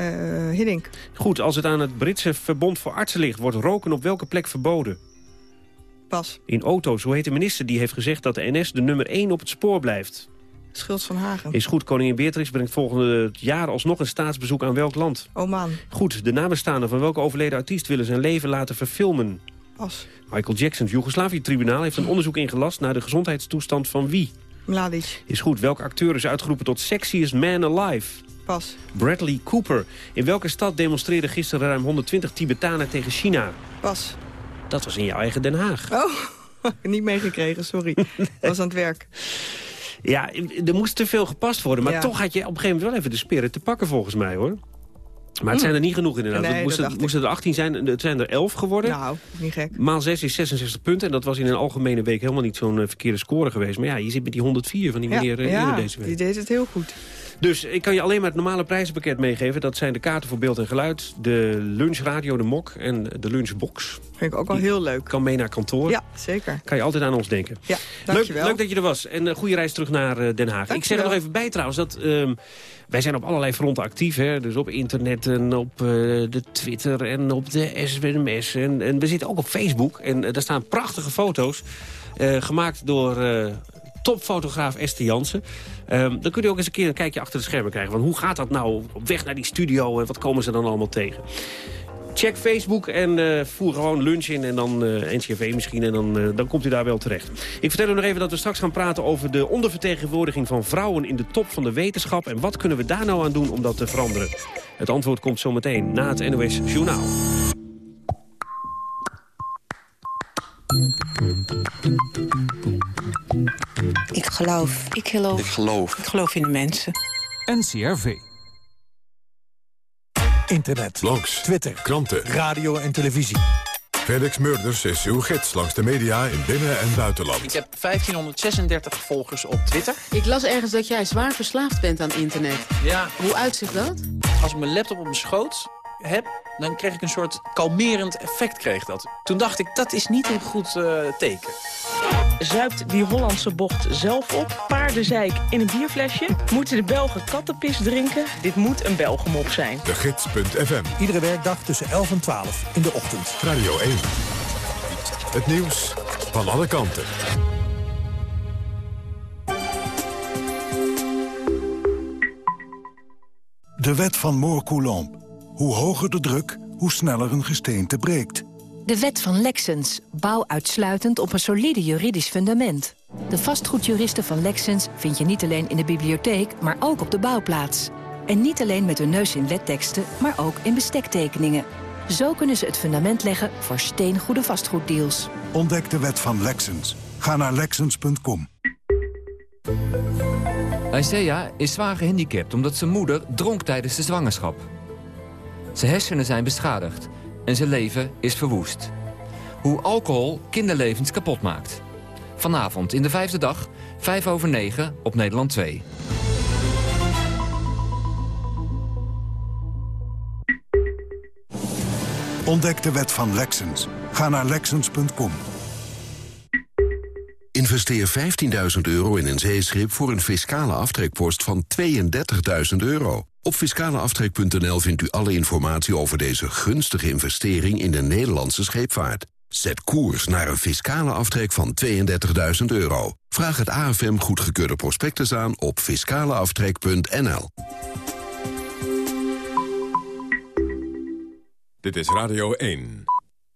Uh, Hiddink. Goed. Als het aan het Britse Verbond voor Artsen ligt... wordt roken op welke plek verboden? Pas. In auto's. Hoe heet de minister die heeft gezegd dat de NS de nummer 1 op het spoor blijft? Schultz van Hagen. Is goed. Koningin Beatrix brengt volgende jaar alsnog een staatsbezoek aan welk land? Oman. Goed. De nabestaanden van welke overleden artiest willen zijn leven laten verfilmen? Pas. Michael Jackson. Joegoslavië-tribunaal heeft een onderzoek ingelast naar de gezondheidstoestand van wie? Mladic. Is goed. Welke acteur is uitgeroepen tot sexiest man alive? Pas. Bradley Cooper. In welke stad demonstreerden gisteren ruim 120 Tibetanen tegen China? Pas. Dat was in jouw eigen Den Haag. Oh, niet meegekregen, sorry. was aan het werk. Ja, er moest te veel gepast worden. Maar Ja. toch had je op een gegeven moment wel even de spirit te pakken volgens mij hoor. Maar het zijn er niet genoeg inderdaad. Nee, het moesten, dat dacht moesten er 18 zijn, het zijn er 11 geworden. Nou, niet gek. Maal 6 is 66 punten. En dat was in een algemene week helemaal niet zo'n eh, verkeerde score geweest. Maar ja, je zit met die 104 van die meneer eh, ja, deze week. die deed het heel goed. Dus ik kan je alleen maar het normale prijzenpakket meegeven. Dat zijn de kaarten voor beeld en geluid, de lunchradio, de mok en de lunchbox. Vind ik ook wel heel leuk. Kan mee naar kantoor. Ja, zeker. Kan je altijd aan ons denken. Ja, Leuk, dankjewel. leuk dat je er was. En een goede reis terug naar eh, Den Haag. Ik zeg er nog even bij trouwens dat... ehm, wij zijn op allerlei fronten actief. Hè? Dus op internet en op eh, de Twitter en op de SWMS. En, en we zitten ook op Facebook. En eh, daar staan prachtige foto's. eh, gemaakt door eh, topfotograaf Esther Jansen. Ehm, dan kun je ook eens een keer een kijkje achter de schermen krijgen. Van hoe gaat dat nou op weg naar die studio en wat komen ze dan allemaal tegen? Check Facebook en eh, voer gewoon lunch in en dan eh NCRV misschien. En dan, eh, dan komt u daar wel terecht. Ik vertel u nog even dat we straks gaan praten over de ondervertegenwoordiging van vrouwen in de top van de wetenschap. En wat kunnen we daar nou aan doen om dat te veranderen? Het antwoord komt zometeen na het NOS Journaal. Ik geloof. Ik geloof. Ik geloof. Ik geloof in de mensen. NCRV. Internet. Blogs. Twitter. Kranten. Radio en televisie. Felix Murders is uw gids langs de media in binnen- en buitenland. Ik heb 1536 volgers op Twitter. Ik las ergens dat jij zwaar verslaafd bent aan internet. Ja. Hoe uitzicht dat? Als ik mijn laptop op mijn schoot heb, dan kreeg ik een soort kalmerend effect. Kreeg dat. Toen dacht ik, dat is niet een goed eh, teken. Zuipt die Hollandse bocht zelf op? Paardenzeik in een bierflesje? Moeten de Belgen kattenpis drinken? Dit moet een Belgemop zijn. De Gids.fm. Iedere werkdag tussen 11 en 12 in de ochtend. Radio 1. Het nieuws van alle kanten. De wet van Moore-Coulomb. Hoe hoger de druk, hoe sneller een gesteente breekt. De wet van Lexens. Bouw uitsluitend op een solide juridisch fundament. De vastgoedjuristen van Lexens vind je niet alleen in de bibliotheek, maar ook op de bouwplaats. En niet alleen met hun neus in wetteksten, maar ook in bestektekeningen. Zo kunnen ze het fundament leggen voor steengoede vastgoeddeals. Ontdek de wet van Lexens. Ga naar Lexens.com. Isaiah is zwaar gehandicapt omdat zijn moeder dronk tijdens de zwangerschap. Zijn hersenen zijn beschadigd en zijn leven is verwoest. Hoe alcohol kinderlevens kapot maakt. Vanavond in de vijfde dag, 5 over 9 op Nederland 2. Ontdek de wet van Lexens. Ga naar Lexens.com. Investeer 15.000 euro in een zeeschip voor een fiscale aftrekpost van 32.000 euro. Op fiscaleaftrek.nl vindt u alle informatie over deze gunstige investering in de Nederlandse scheepvaart. Zet koers naar een fiscale aftrek van 32.000 euro. Vraag het AFM goedgekeurde prospectus aan op fiscaleaftrek.nl. Dit is Radio 1.